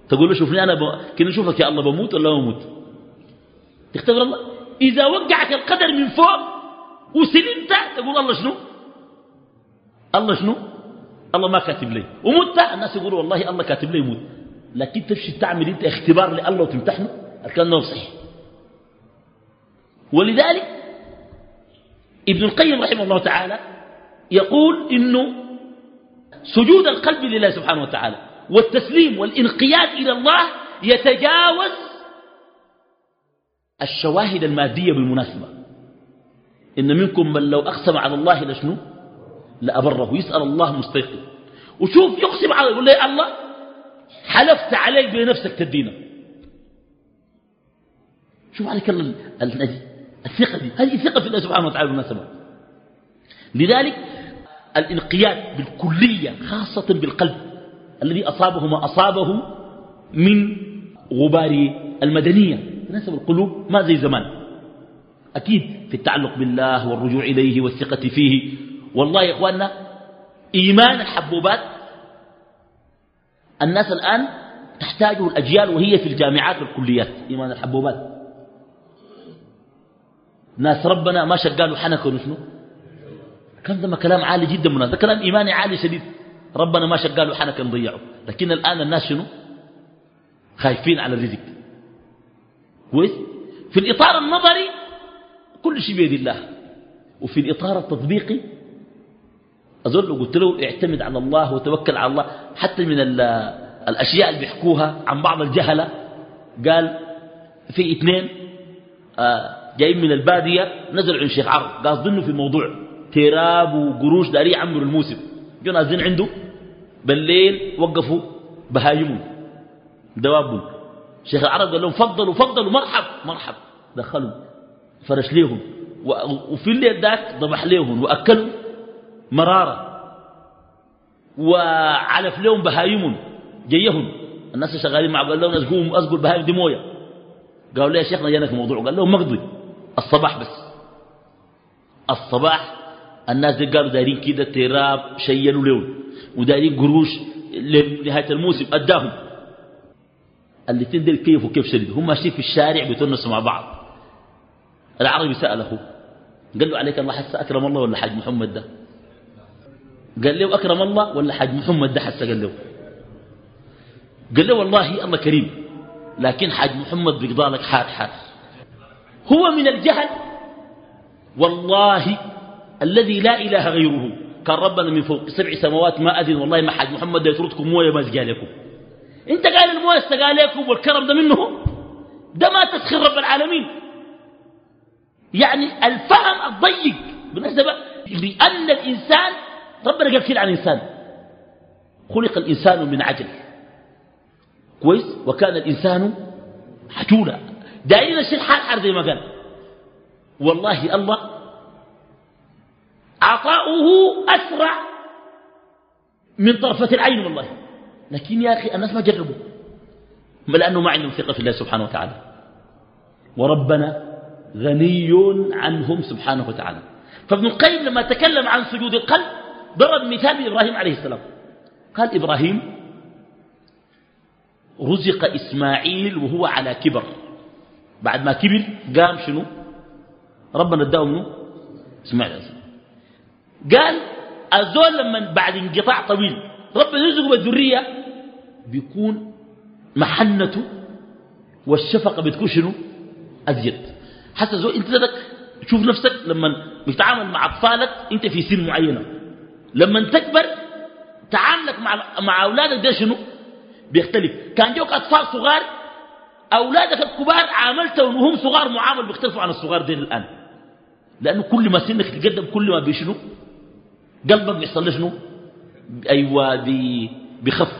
تقول له شوفني أنا ب... كنا نشوفك يا الله بموت ولا بموت؟ تختبر الله. إذا وقعك القدر من فوق وسلمت تقول الله شنو؟ الله شنو؟ الله ما كاتب لي. ومت الناس يقولوا والله الله كاتب لي يموت. لكن تمشي تعمل أنت اختبار لله وتمتحنه الكلام ده صحيح. ولذلك ابن القيم رحمه الله تعالى يقول إنه سجود القلب لله سبحانه وتعالى والتسليم والانقياد إلى الله يتجاوز الشواهد المادية بالمناسبة. إن منكم من لو أقسم على الله لشنو؟ لأبره. يسأل الله مستيقظ وشوف يقسم على يقول لي الله حلفت عليك بنفسك تدينا شوف عليك الثقة دي. هذه ثقة في الله سبحانه وتعالى بالمناسبة. لذلك الانقياد بالكلية خاصة بالقلب الذي أصابه ما أصابه من غبار المدنية. بالنسبة القلوب ما زي زمان. أكيد في التعلق بالله والرجوع إليه والثقة فيه. والله يا إخواننا إيمان الحبوبات الناس الآن تحتاجه الأجيال وهي في الجامعات والكليات. إيمان الحبوبات. ناس ربنا ما شقالوا حنك ونشنو كان ده كلام عالي جدا من ده كلام إيماني عالي شديد. ربنا ما شقالوا حنك نضيعه لكن الآن الناس شنو؟ خايفين على الرزق. كويس؟ في الإطار النظري كل شيء بيد الله. وفي الإطار التطبيقي أظن لو قلت له اعتمد على الله وتوكل على الله. حتى من الأشياء اللي بيحكوها عن بعض الجهلة. قال في اثنين آه جايين من البادية نزلوا عند شيخ عرب. قاصدينه في الموضوع. تراب وقروش داري يعمروا الموسم. جو نازلين عنده بالليل وقفوا بهايمون. دواب شيخ العرب قال لهم فضلوا فضلوا مرحب مرحب. دخلوا فرش ليهم. وفي الليل ذاك ضبح ليهم وأكلوا مرارة. وعلف لهم بهايم جيهم الناس شغالين معه قال لهم اسقوا اسقوا البهايم دي موية. قالوا لي يا شيخنا جانك موضوع. قال لهم مقضي. الصباح بس. الصباح الناس دي قالوا دايرين كده تراب شيلوا لهم ودايرين قروش لنهاية الموسم أداهم. الاثنين دول كيف وكيف شديد هم ماشيين في الشارع بيتونسوا مع بعض. العربي سأل أخوه قال له عليك الله حس أكرم الله ولا حاج محمد ده؟ قال له أكرم الله ولا حاج محمد ده؟ حس قال له. قال له والله الله كريم لكن حاج محمد بيقضى لك حار حار. هو من الجهل والله الذي لا إله غيره. كان ربنا من فوق سبع سماوات ما أذن والله ما حاج محمد يطردكم موية ما سقى لكم. انت قال الموية استقى لكم والكرم ده منه؟ ده ما تسخر رب العالمين. يعني الفهم الضيق. بالنسبة لأن الإنسان ربنا قال كده عن الإنسان. خلق الإنسان من عجل. كويس؟ وكان الإنسان حجولا. دائما الشيء حال حار زي ما قال. والله الله عطاؤه أسرع من طرفة العين والله. لكن يا أخي الناس ما جربوا. لأنه ما عندهم ثقة في الله سبحانه وتعالى. وربنا غني عنهم سبحانه وتعالى. فابن القيم لما تكلم عن سجود القلب ضرب مثال إبراهيم عليه السلام. قال إبراهيم رزق إسماعيل وهو على كبر. بعد ما كبر قام شنو؟ ربنا اداه منه إسماعيل قال الزول لما بعد انقطاع طويل. ربنا يرزقه بالذرية بيكون محنته والشفقة بتكون شنو؟ أزيد. حتى زول أنت ذاتك تشوف نفسك لما بتتعامل مع أطفالك أنت في سن معينة. لما تكبر تعاملك مع مع أولادك ده شنو؟ بيختلف. كان جوك أطفال صغار أولادك الكبار عاملتهم وهم صغار معامل بيختلفوا عن الصغار دين الآن. لأنه كل ما سنك تقدم كل ما بيشنو؟ قلبك بيحصل شنو؟ أيوة بخف.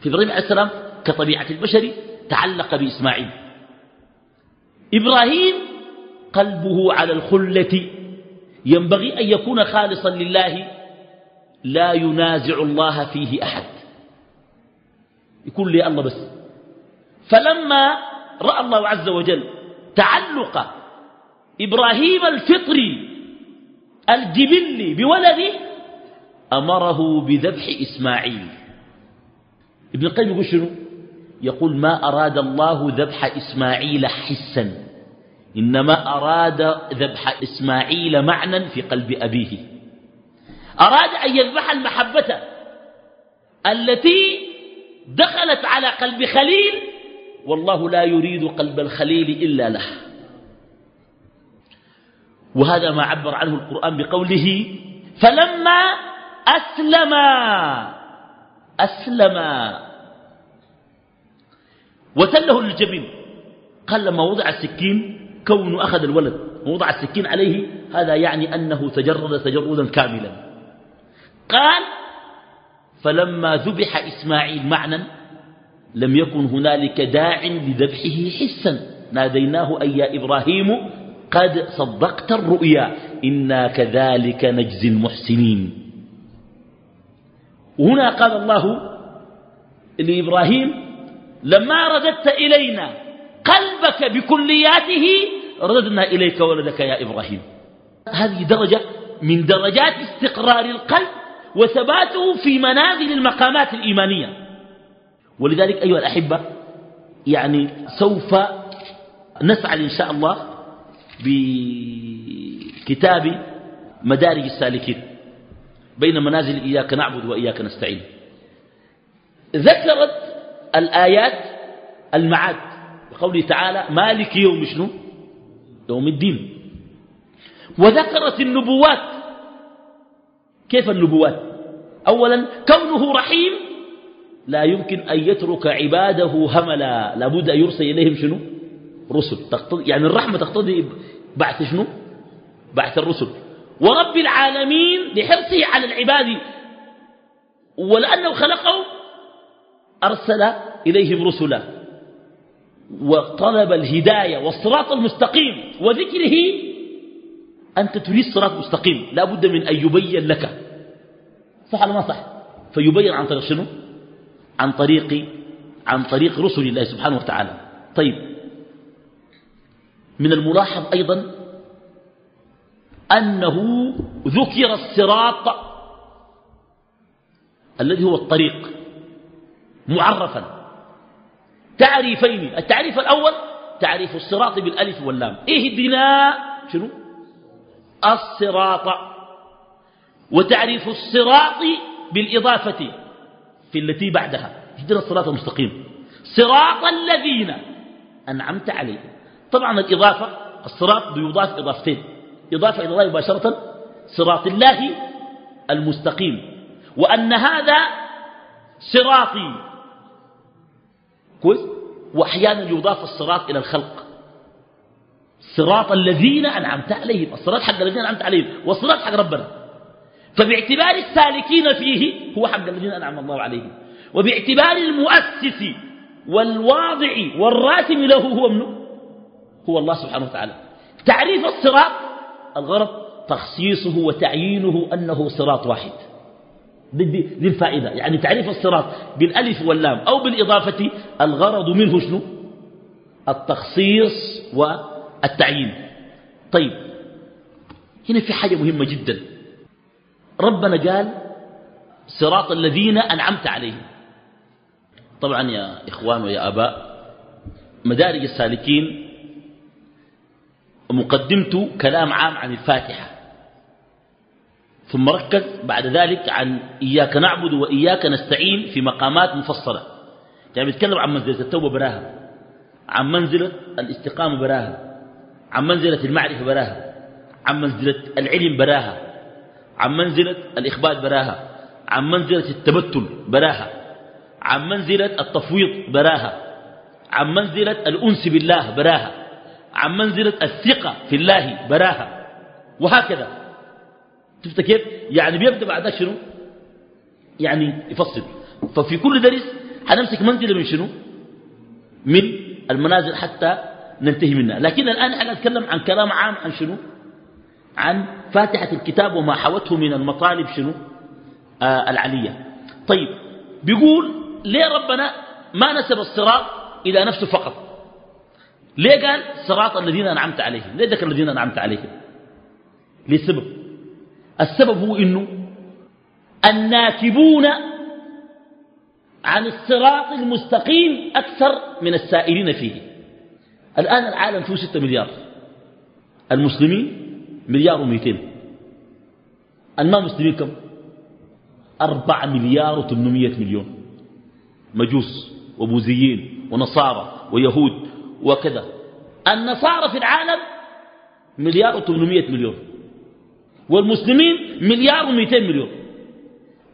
في إبراهيم عليه السلام كطبيعة البشر تعلق بإسماعيل. إبراهيم قلبه على الخلة. ينبغي أن يكون خالصا لله. لا ينازع الله فيه أحد. يكون لي الله بس. فلما رأى الله عز وجل تعلق إبراهيم الفطري الجبلي بولده أمره بذبح إسماعيل. ابن القيم يقول شنو؟ يقول ما أراد الله ذبح إسماعيل حسا إنما أراد ذبح إسماعيل معنى في قلب أبيه. أراد أن يذبح المحبة التي دخلت على قلب خليل والله لا يريد قلب الخليل إلا له. وهذا ما عبر عنه القرآن بقوله فلما أسلما أسلما وتله للجبين. قال لما وضع السكين كونه أخذ الولد ووضع السكين عليه هذا يعني أنه تجرد تجردا كاملا. قال فلما ذبح إسماعيل معنى لم يكن هنالك داع لذبحه حسا. ناديناه أي يا إبراهيم قد صدقت الرؤيا إنا كذلك نجزي المحسنين. وهنا قال الله لإبراهيم لما رددت إلينا قلبك بكلياته رددنا إليك ولدك يا إبراهيم. هذه درجة من درجات استقرار القلب وثباته في منازل المقامات الإيمانية. ولذلك أيها الأحبة يعني سوف نسعى إن شاء الله بكتاب مدارج السالكين بين منازل إياك نعبد وإياك نستعين. ذكرت الآيات المعاد. بقوله تعالى مالك يوم شنو؟ يوم الدين. وذكرت النبوات. كيف النبوات؟ أولا كونه رحيم لا يمكن أن يترك عباده هملا. لابد أن يرسل إليهم شنو؟ رسل. يعني الرحمة تقتضي بعث شنو؟ بعث الرسل. ورب العالمين لحرصه على العباد. ولأنه خلقهم أرسل إليهم رسلا. وطلب الهداية والصراط المستقيم. وذكره أنت تريد صراط مستقيم. لا بد من أن يبين لك. صح ولا ما صح؟ فيبين عن طريق شنو؟ عن طريق عن طريق رسل الله سبحانه وتعالى. طيب من الملاحظ أيضا أنه ذكر الصراط الذي هو الطريق معرفا. تعريفين التعريف الأول تعريف الصراط بالألف واللام. اهدنا شنو؟ الصراط. وتعريف الصراط بالإضافة في التي بعدها. اهدنا الصراط المستقيم. صراط الذين أنعمت عليهم. طبعا الإضافة الصراط بيضاف إضافتين. إضافة إلى الله مباشرة صراط الله المستقيم. وأن هذا صراطي. كويس؟ وأحيانا يضاف الصراط إلى الخلق. صراط الذين أنعمت عليهم. الصراط حق الذين أنعمت عليهم. والصراط حق ربنا. فباعتبار السالكين فيه هو حق الذين أنعم الله عليهم. وباعتبار المؤسس والواضع والراسم له هو منه. هو الله سبحانه وتعالى. تعريف الصراط الغرض تخصيصه وتعيينه أنه صراط واحد. دي الفائدة. يعني تعريف الصراط بالألف واللام أو بالإضافة الغرض منه شنو؟ التخصيص والتعيين. طيب هنا في حاجة مهمة جدا. ربنا قال صراط الذين أنعمت عليهم. طبعا يا إخوان ويا أباء مدارج السالكين مقدمته كلام عام عن الفاتحة. ثم ركز بعد ذلك عن إياك نعبد وإياك نستعين في مقامات مفصلة. يعني بيتكلم عن منزلة التوبة براها عن منزلة الاستقامة براها عن منزلة المعرفة براها عن منزلة العلم براها عن منزلة الإخبات براها عن منزلة التبتل براها عن منزلة التفويض براها عن منزلة الأنس بالله براها عن منزلة الثقة في الله براها. وهكذا. شفت كيف؟ يعني بيبدأ بعدك شنو؟ يعني يفصل. ففي كل درس حنمسك منزلة من شنو؟ من المنازل حتى ننتهي منها. لكن الآن أنا أتكلم عن كلام عام عن شنو؟ عن فاتحة الكتاب وما حوته من المطالب شنو؟ آه العلية. طيب بيقول ليه ربنا ما نسب الصراط إلى نفسه فقط؟ ليه قال؟ صراط الذين أنعمت عليهم. ليه ذكر الذين أنعمت عليهم؟ لسبب. السبب هو إنه الناكبون عن الصراط المستقيم أكثر من السائرين فيه. الآن العالم فيه ستة مليار. المسلمين مليار ومئتين. الما مسلمين كم؟ أربع مليار وثمانمائة مليون. مجوس وبوذيين ونصارى ويهود وكذا النصارى في العالم مليار وثمانمائة مليون. والمسلمين مليار ومئتين مليون.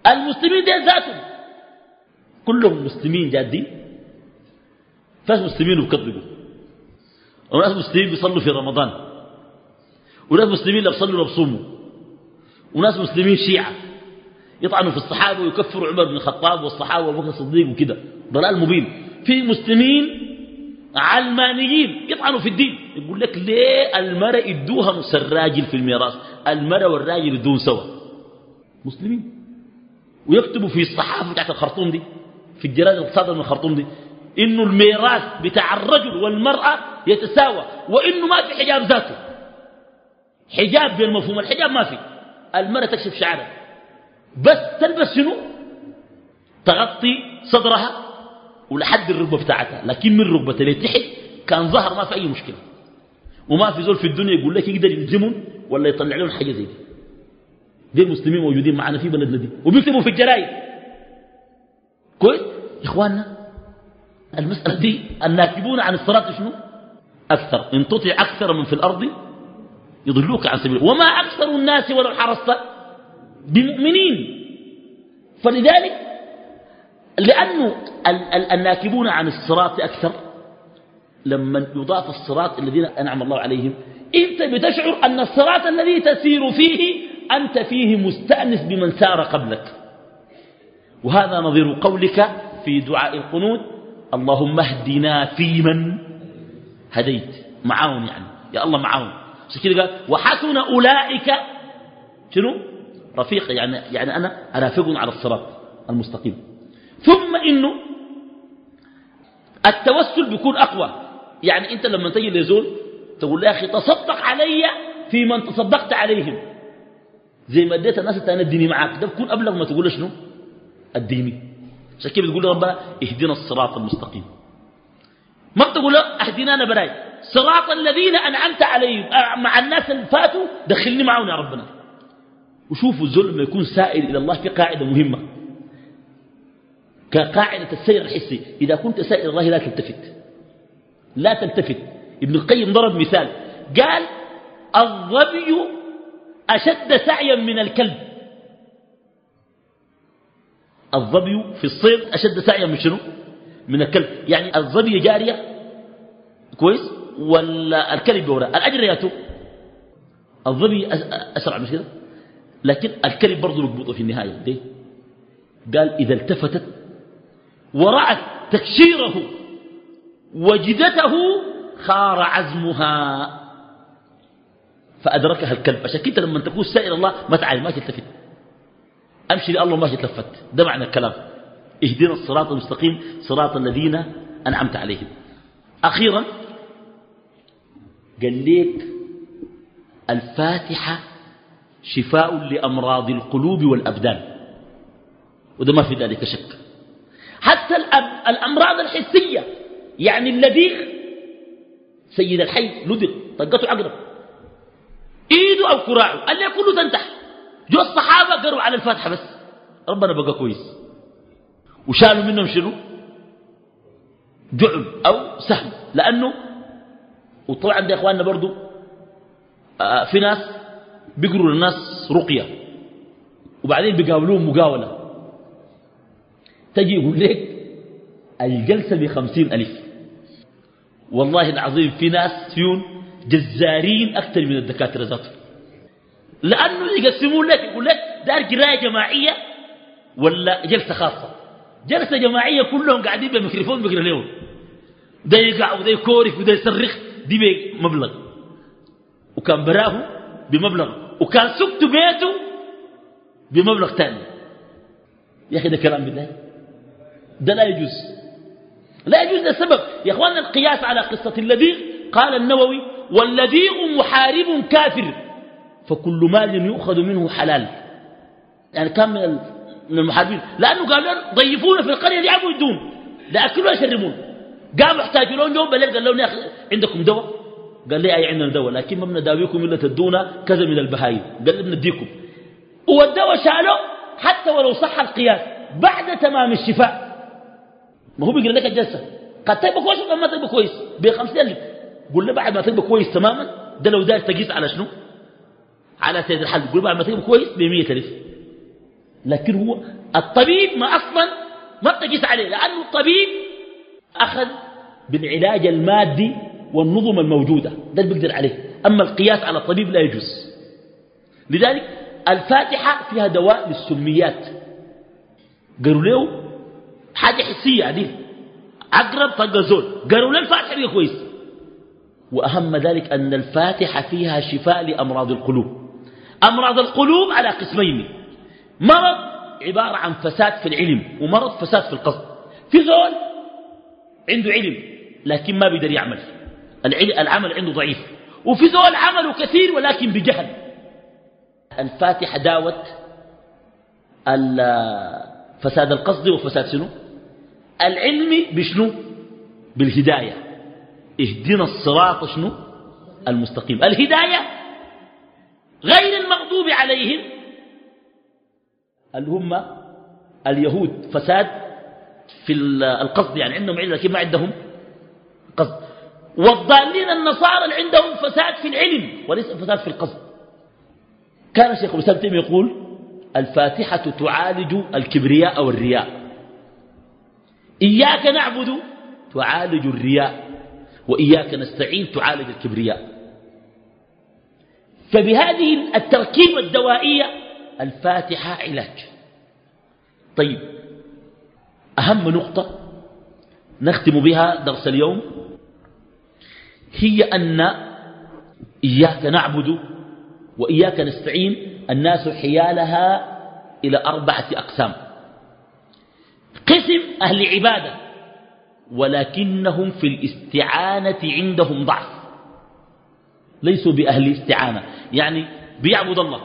المسلمين دي ذاتهم. كلهم مسلمين جادين. فاس مسلمين وبكذبوا وناس مسلمين بيصلوا في رمضان. وناس مسلمين لا بيصلوا لا بيصوموا. وناس مسلمين شيعة. يطعنوا في الصحابة ويكفروا عمر بن الخطاب والصحابة وأبو بكر الصديق وكده. ضلال مبين. في مسلمين علمانيين يطعنوا في الدين. يقول لك ليه المرأة يدوها نص الراجل في الميراث؟ المرأة والراجل يدون سوا. مسلمين. ويكتبوا في الصحافة بتاعت الخرطوم دي في الجرائد الصادرة من الخرطوم دي إنه الميراث بتاع الرجل والمرأة يتساوى وإنه ما في حجاب ذاته. حجاب بالمفهوم الحجاب ما في. المرأة تكشف شعرها. بس تلبس شنو؟ تغطي صدرها ولحد الركبة بتاعتها. لكن من ركبتها لتحت كان ظهر ما في أي مشكلة. وما في زول في الدنيا يقول لك يقدر يلزمهم ولا يطلع لهم حاجة زي دي. دي المسلمين موجودين معنا في بلدنا دي. وبيكتبوا في الجرائد. كويس؟ يا إخواننا المسألة دي الناكبون عن الصلاة شنو؟ أكثر. إن تطع أكثر من في الأرض يضلوك عن سبيل. وما أكثر الناس ولو حرصت بمؤمنين. فلذلك لأنه الناكبون عن الصراط أكثر. لما يضاف الصراط الذين أنعم الله عليهم أنت بتشعر أن الصراط الذي تسير فيه أنت فيه مستأنس بمن سار قبلك. وهذا نظير قولك في دعاء القنوت. اللهم اهدنا فيمن هديت. معاون يعني. يا الله معاون. قال وحسن أولئك. شنو؟ رفيق يعني, يعني أنا أرافق على الصراط المستقيم. ثم إنه التوسل بيكون أقوى. يعني أنت لما تجي لزول تقول يا أخي تصدق علي في من تصدقت عليهم. زي ما اديت الناس التانية الديني معاك. ده بكون أبلغ ما تقول شنو؟ الديني. عشان كيف بتقول ربنا اهدنا الصراط المستقيم. ما بتقول اهدنا أنا براي. صراط الذين أنعمت عليهم. مع الناس اللي فاتوا دخلني معهم يا ربنا. وشوفوا الزول لما يكون سائل إلى الله في قاعدة مهمة. كقاعدة السير الحسي إذا كنت إلى الله لا تلتفت. لا تلتفت. ابن القيم ضرب مثال. قال الظبي أشد سعيا من الكلب. الظبي في الصيد أشد سعيا من شنو؟ من الكلب. يعني الظبي جارية. كويس؟ ولا الكلب بوراء الأجر ياتو الظبي أسرع من كده. لكن الكلب برضه مقبوطة في النهاية. دي قال إذا التفتت ورأت تكشيره وجدته خار عزمها. فأدركها الكلب. عشان كنت لما تكون سائل الله ما تعالي ما تلتفت أمشي لله ما تلفت ده معنى الكلام. اهدنا الصراط المستقيم صراط الذين أنعمت عليهم. أخيرا قال ليك الفاتحة شفاء لأمراض القلوب والأبدان. وده ما في ذلك شك. حتى الأمراض الحسية. يعني اللديغ سيد الحي لدغ طقته عقرب إيده أو كراعه قال لي كله تنتح. جو الصحابة قروا على الفاتحة بس. ربنا بقى كويس. وشالوا منهم شنو؟ جعل أو سهم. لأنه وطبعا ده إخواننا برضو آه في ناس بيقروا للناس رقية. وبعدين بيقابلوهم مقاولة. تجي يقول لك الجلسة بخمسين ألف. والله العظيم في ناس فيهم جزارين أكثر من الدكاترة ذاتهم. لأنه يقسمون لك يقول لك دار قراية جماعية ولا جلسة خاصة. جلسة جماعية كلهم قاعدين بالميكروفون بيقرأ لهم. ده يقع وده يكورف وده يصرخ دي بمبلغ وكان براه بمبلغ. وكان سكت بيته بمبلغ ثاني يا أخي ده كلام بالله. ده لا يجوز. لا يجوز لسبب يا أخواننا القياس على قصة اللذيذ. قال النووي واللذيذ محارب كافر فكل مال يؤخذ منه حلال. يعني كان من المحاربين. لأنه قالوا ضيفونا في القرية يلعبوا يدون لا أكلوا يشربون. قاموا احتاجوا لهم يوم بليل قال لهم يا أخي عندكم دواء؟ قال لي أي عندنا دواء لكن ما بنداويكم إلا تدونا كذا من البهايم. قال لي بنديكم. والدواء شالوا حتى ولو صح القياس بعد تمام الشفاء. ما هو بيقول لك الجلسة. قد تبقى كويس ولا ما تبقى كويس؟ ب 5000 قول له بعد ما تبقى كويس تماما ده لو داير تقيس على شنو؟ على سيد الحل. قول بعد ما تبقى كويس ب 100000 لكن هو الطبيب ما أصلا ما بتقيس عليه لأنه الطبيب أخذ بالعلاج المادي والنظم الموجودة. ده اللي بيقدر عليه. أما القياس على الطبيب لا يجوز. لذلك الفاتحة فيها دواء للسميات. قالوا له حاجة حسية عديل عقرب طق زول قالوا له الفاتحة فيها كويس وأهم ذلك أن الفاتحة فيها شفاء لأمراض القلوب. أمراض القلوب على قسمين. مرض عبارة عن فساد في العلم ومرض فساد في القصد. في زول عنده علم لكن ما بيقدر يعمل. العمل عنده ضعيف. وفي زول عمله كثير ولكن بجهل. الفاتحة داوت فساد القصد وفساد شنو؟ العلم بشنو؟ بالهداية. اهدنا الصراط شنو؟ المستقيم. الهداية غير المغضوب عليهم اللي هم اليهود. فساد في القصد يعني عندهم علم لكن ما عندهم قصد. والضالين النصارى اللي عندهم فساد في العلم وليس فساد في القصد. كان شيخ الإسلام تيمية يقول الفاتحة تعالج الكبرياء أو الرياء إياك نعبد تعالج الرياء وإياك نستعين تعالج الكبرياء. فبهذه التركيبة الدوائية الفاتحة علاج. طيب أهم نقطة نختم بها درس اليوم هي أن إياك نعبد وإياك نستعين الناس حيالها إلى أربعة أقسام. قسم أهل عبادة ولكنهم في الاستعانة عندهم ضعف. ليسوا بأهل استعانة يعني بيعبد الله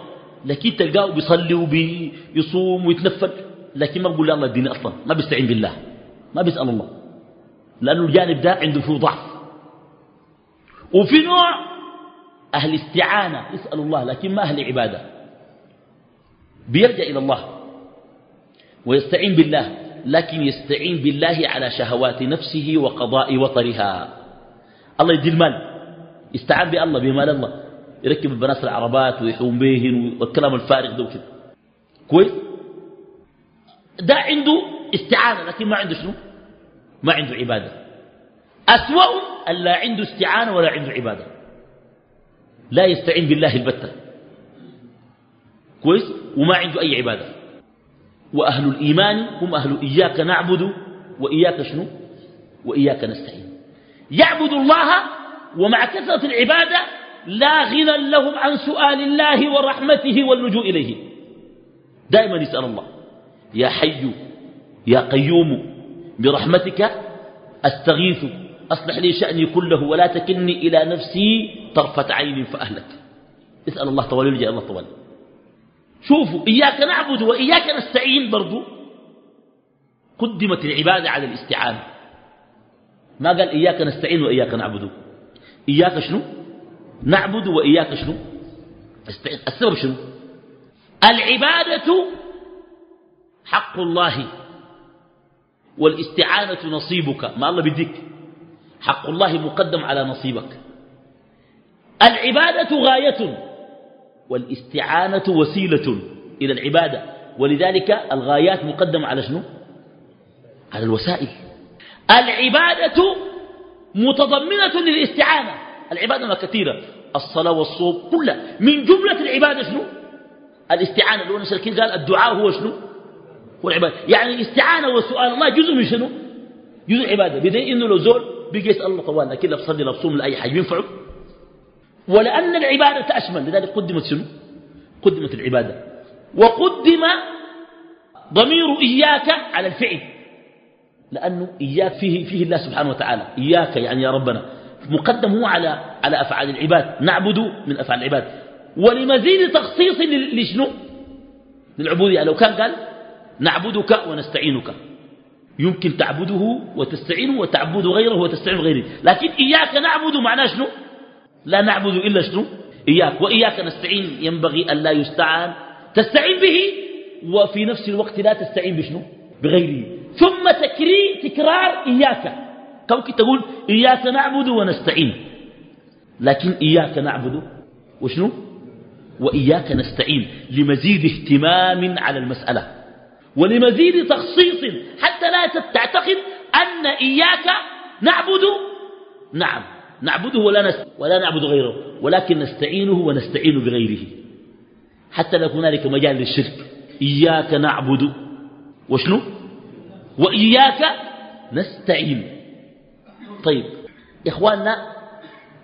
لكن تلقاه بيصلي وبيصوم ويتنفل لكن ما بقول الله اديني أصلا ما بيستعين بالله ما بيسأل الله لأنه الجانب ده عنده فيه ضعف. وفي نوع أهل استعانة يسأل الله لكن ما أهل عبادة. بيرجع إلى الله ويستعين بالله. لكن يستعين بالله على شهوات نفسه وقضاء وطرها. الله يدي المال يستعان بالله بمال الله. يركب البنات العربات ويحوم بهن والكلام الفارغ ده وكده. كويس؟ ده عنده استعانة لكن ما عنده شنو؟ ما عنده عبادة. أسوأ أن لا عنده استعانة ولا عنده عبادة. لا يستعين بالله البتة. كويس؟ وما عنده أي عبادة. وأهل الإيمان هم أهل إياك نعبد وإياك شنو؟ وإياك نستعين. يعبد الله ومع كثرة العبادة لا غنى لهم عن سؤال الله ورحمته واللجوء إليه. دائما يسأل الله يا حي يا قيوم برحمتك أستغيث أصلح لي شأني كله ولا تكلني إلى نفسي طرفة عين فأهلك. اسأل الله طوال يلجأ الله طوال. شوفوا إياك نعبد وإياك نستعين برضو. قدمت العبادة على الاستعانة. ما قال إياك نستعين وإياك نعبد؟ إياك شنو؟ نعبد وإياك شنو؟ السبب شنو؟ العبادة حق الله والاستعانة نصيبك. ما الله بديك. حق الله مقدم على نصيبك. العبادة غاية. والاستعانة وسيلة إلى العبادة. ولذلك الغايات مقدمة على شنو؟ على الوسائل. العبادة متضمنة للاستعانة. العبادة كثيرة. الصلاة والصوم كلها. من جملة العبادة شنو؟ الاستعانة. اللي هو قال الدعاء هو شنو؟ هو العبادة. يعني الاستعانة وسؤال الله جزء من شنو؟ جزء العبادة. بدين إنه لو زول بيجي يسأل الله طوال لكن لا بصلي لا بصوم لأي حاجة ينفعه. ولأن العبادة أشمل لذلك قدمت شنو؟ قدمت العبادة. وقدم ضمير إياك على الفعل. لأنه إياك فيه, فيه الله سبحانه وتعالى. إياك يعني يا ربنا. مقدم هو على على أفعال العباد. نعبد من أفعال العباد. ولمزيد تخصيص لشنو؟ للعبودية. لو كان قال نعبدك ونستعينك. يمكن تعبده وتستعينه وتعبد غيره وتستعين غيره لكن إياك نعبد معناه شنو؟ لا نعبد إلا شنو؟ إياك. وإياك نستعين. ينبغي أن لا يستعان. تستعين به وفي نفس الوقت لا تستعين بشنو؟ بغيره. ثم تكري تكرار إياك. كونك تقول إياك نعبد ونستعين. لكن إياك نعبد وشنو؟ وإياك نستعين. لمزيد اهتمام على المسألة. ولمزيد تخصيص. حتى لا تعتقد أن إياك نعبد. نعم. نعبده ولا. ولا نعبد غيره ولكن نستعينه ونستعين بغيره. حتى لا يكون هنالك مجال للشرك. إياك نعبد. وشنو؟ وإياك نستعين. طيب يا إخواننا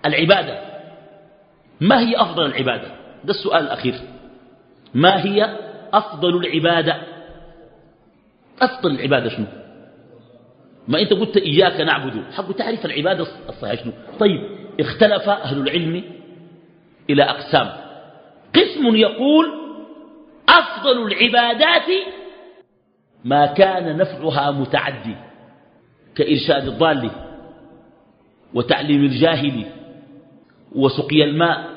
العبادة. ما هي أفضل العبادة؟ ده السؤال الأخير. ما هي أفضل العبادة؟ أفضل العبادة شنو؟ ما أنت قلت إياك نعبد. حق تعرف العبادة الصحيحة شنو؟ طيب اختلف أهل العلم إلى أقسام. قسم يقول أفضل العبادات ما كان نفعها متعدي كإرشاد الضال وتعليم الجاهل وسقي الماء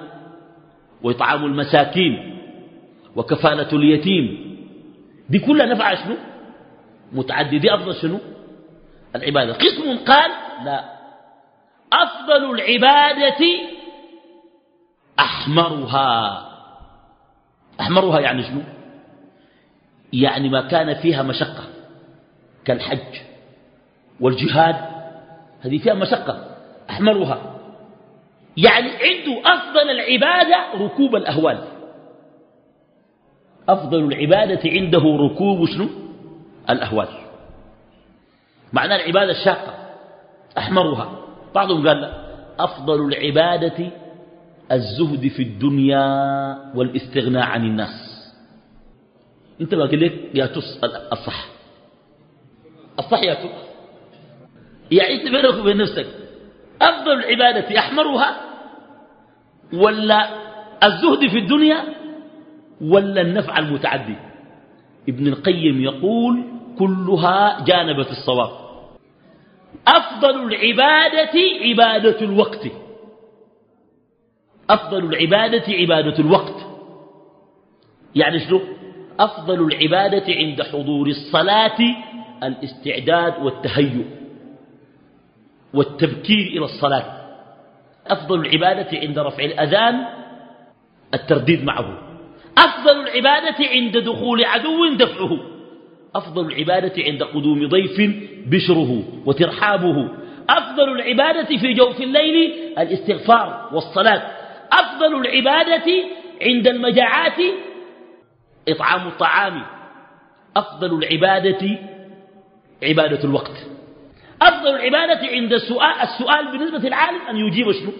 وإطعام المساكين وكفالة اليتيم. دي كلها نفع شنو؟ متعدي. دي أفضل شنو؟ العبادة. قسم قال لا. أفضل العبادة أحمرها. أحمرها يعني شنو؟ يعني ما كان فيها مشقة. كالحج والجهاد هذه فيها مشقة. أحمرها. يعني عنده أفضل العبادة ركوب الأهوال. أفضل العبادة عنده ركوب شنو؟ الأهوال. معنى العبادة الشاقة. أحمرها بعضهم قال لا. أفضل العبادة الزهد في الدنيا والاستغناء عن الناس. أنت بقى لك يا تس الصح. الصح يا تس. يعني انت بينك وبين نفسك. أفضل العبادة أحمرها ولا الزهد في الدنيا ولا النفع المتعدي. ابن القيم يقول كلها جانبة الصواب. أفضل العبادة عبادة الوقت. أفضل العبادة عبادة الوقت. يعني شنو؟ أفضل العبادة عند حضور الصلاة الاستعداد والتهيؤ والتبكير إلى الصلاة. أفضل العبادة عند رفع الأذان الترديد معه. أفضل العبادة عند دخول عدو دفعه. أفضل العبادة عند قدوم ضيف بشره وترحابه. أفضل العبادة في جوف الليل الاستغفار والصلاة. أفضل العبادة عند المجاعات إطعام الطعام. أفضل العبادة عبادة الوقت. أفضل العبادة عند السؤال, السؤال بالنسبة للعالم أن يجيب شنو؟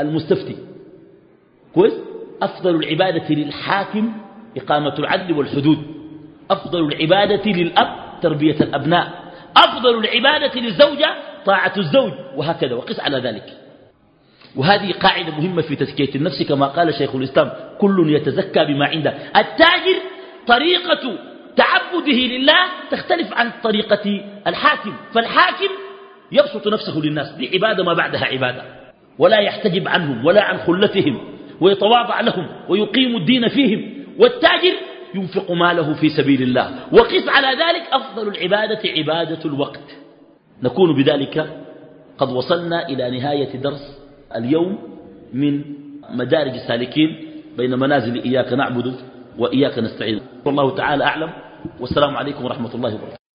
المستفتي. كويس؟ أفضل العبادة للحاكم إقامة العدل والحدود. أفضل العبادة للأب تربية الأبناء أفضل العبادة للزوجة طاعة الزوج وهكذا وقس على ذلك. وهذه قاعدة مهمة في تزكية النفس كما قال شيخ الإسلام كل يتزكى بما عنده. التاجر طريقة تعبده لله تختلف عن طريقة الحاكم فالحاكم يبسط نفسه للناس دي عبادة ما بعدها عبادة ولا يحتجب عنهم ولا عن خلتهم ويتواضع لهم ويقيم الدين فيهم. والتاجر ينفق ماله في سبيل الله. وقس على ذلك أفضل العبادة عبادة الوقت. نكون بذلك قد وصلنا إلى نهاية درس اليوم من مدارج السالكين بين منازل إياك نعبد وإياك نستعين. والله تعالى أعلم. والسلام عليكم ورحمة الله وبركاته.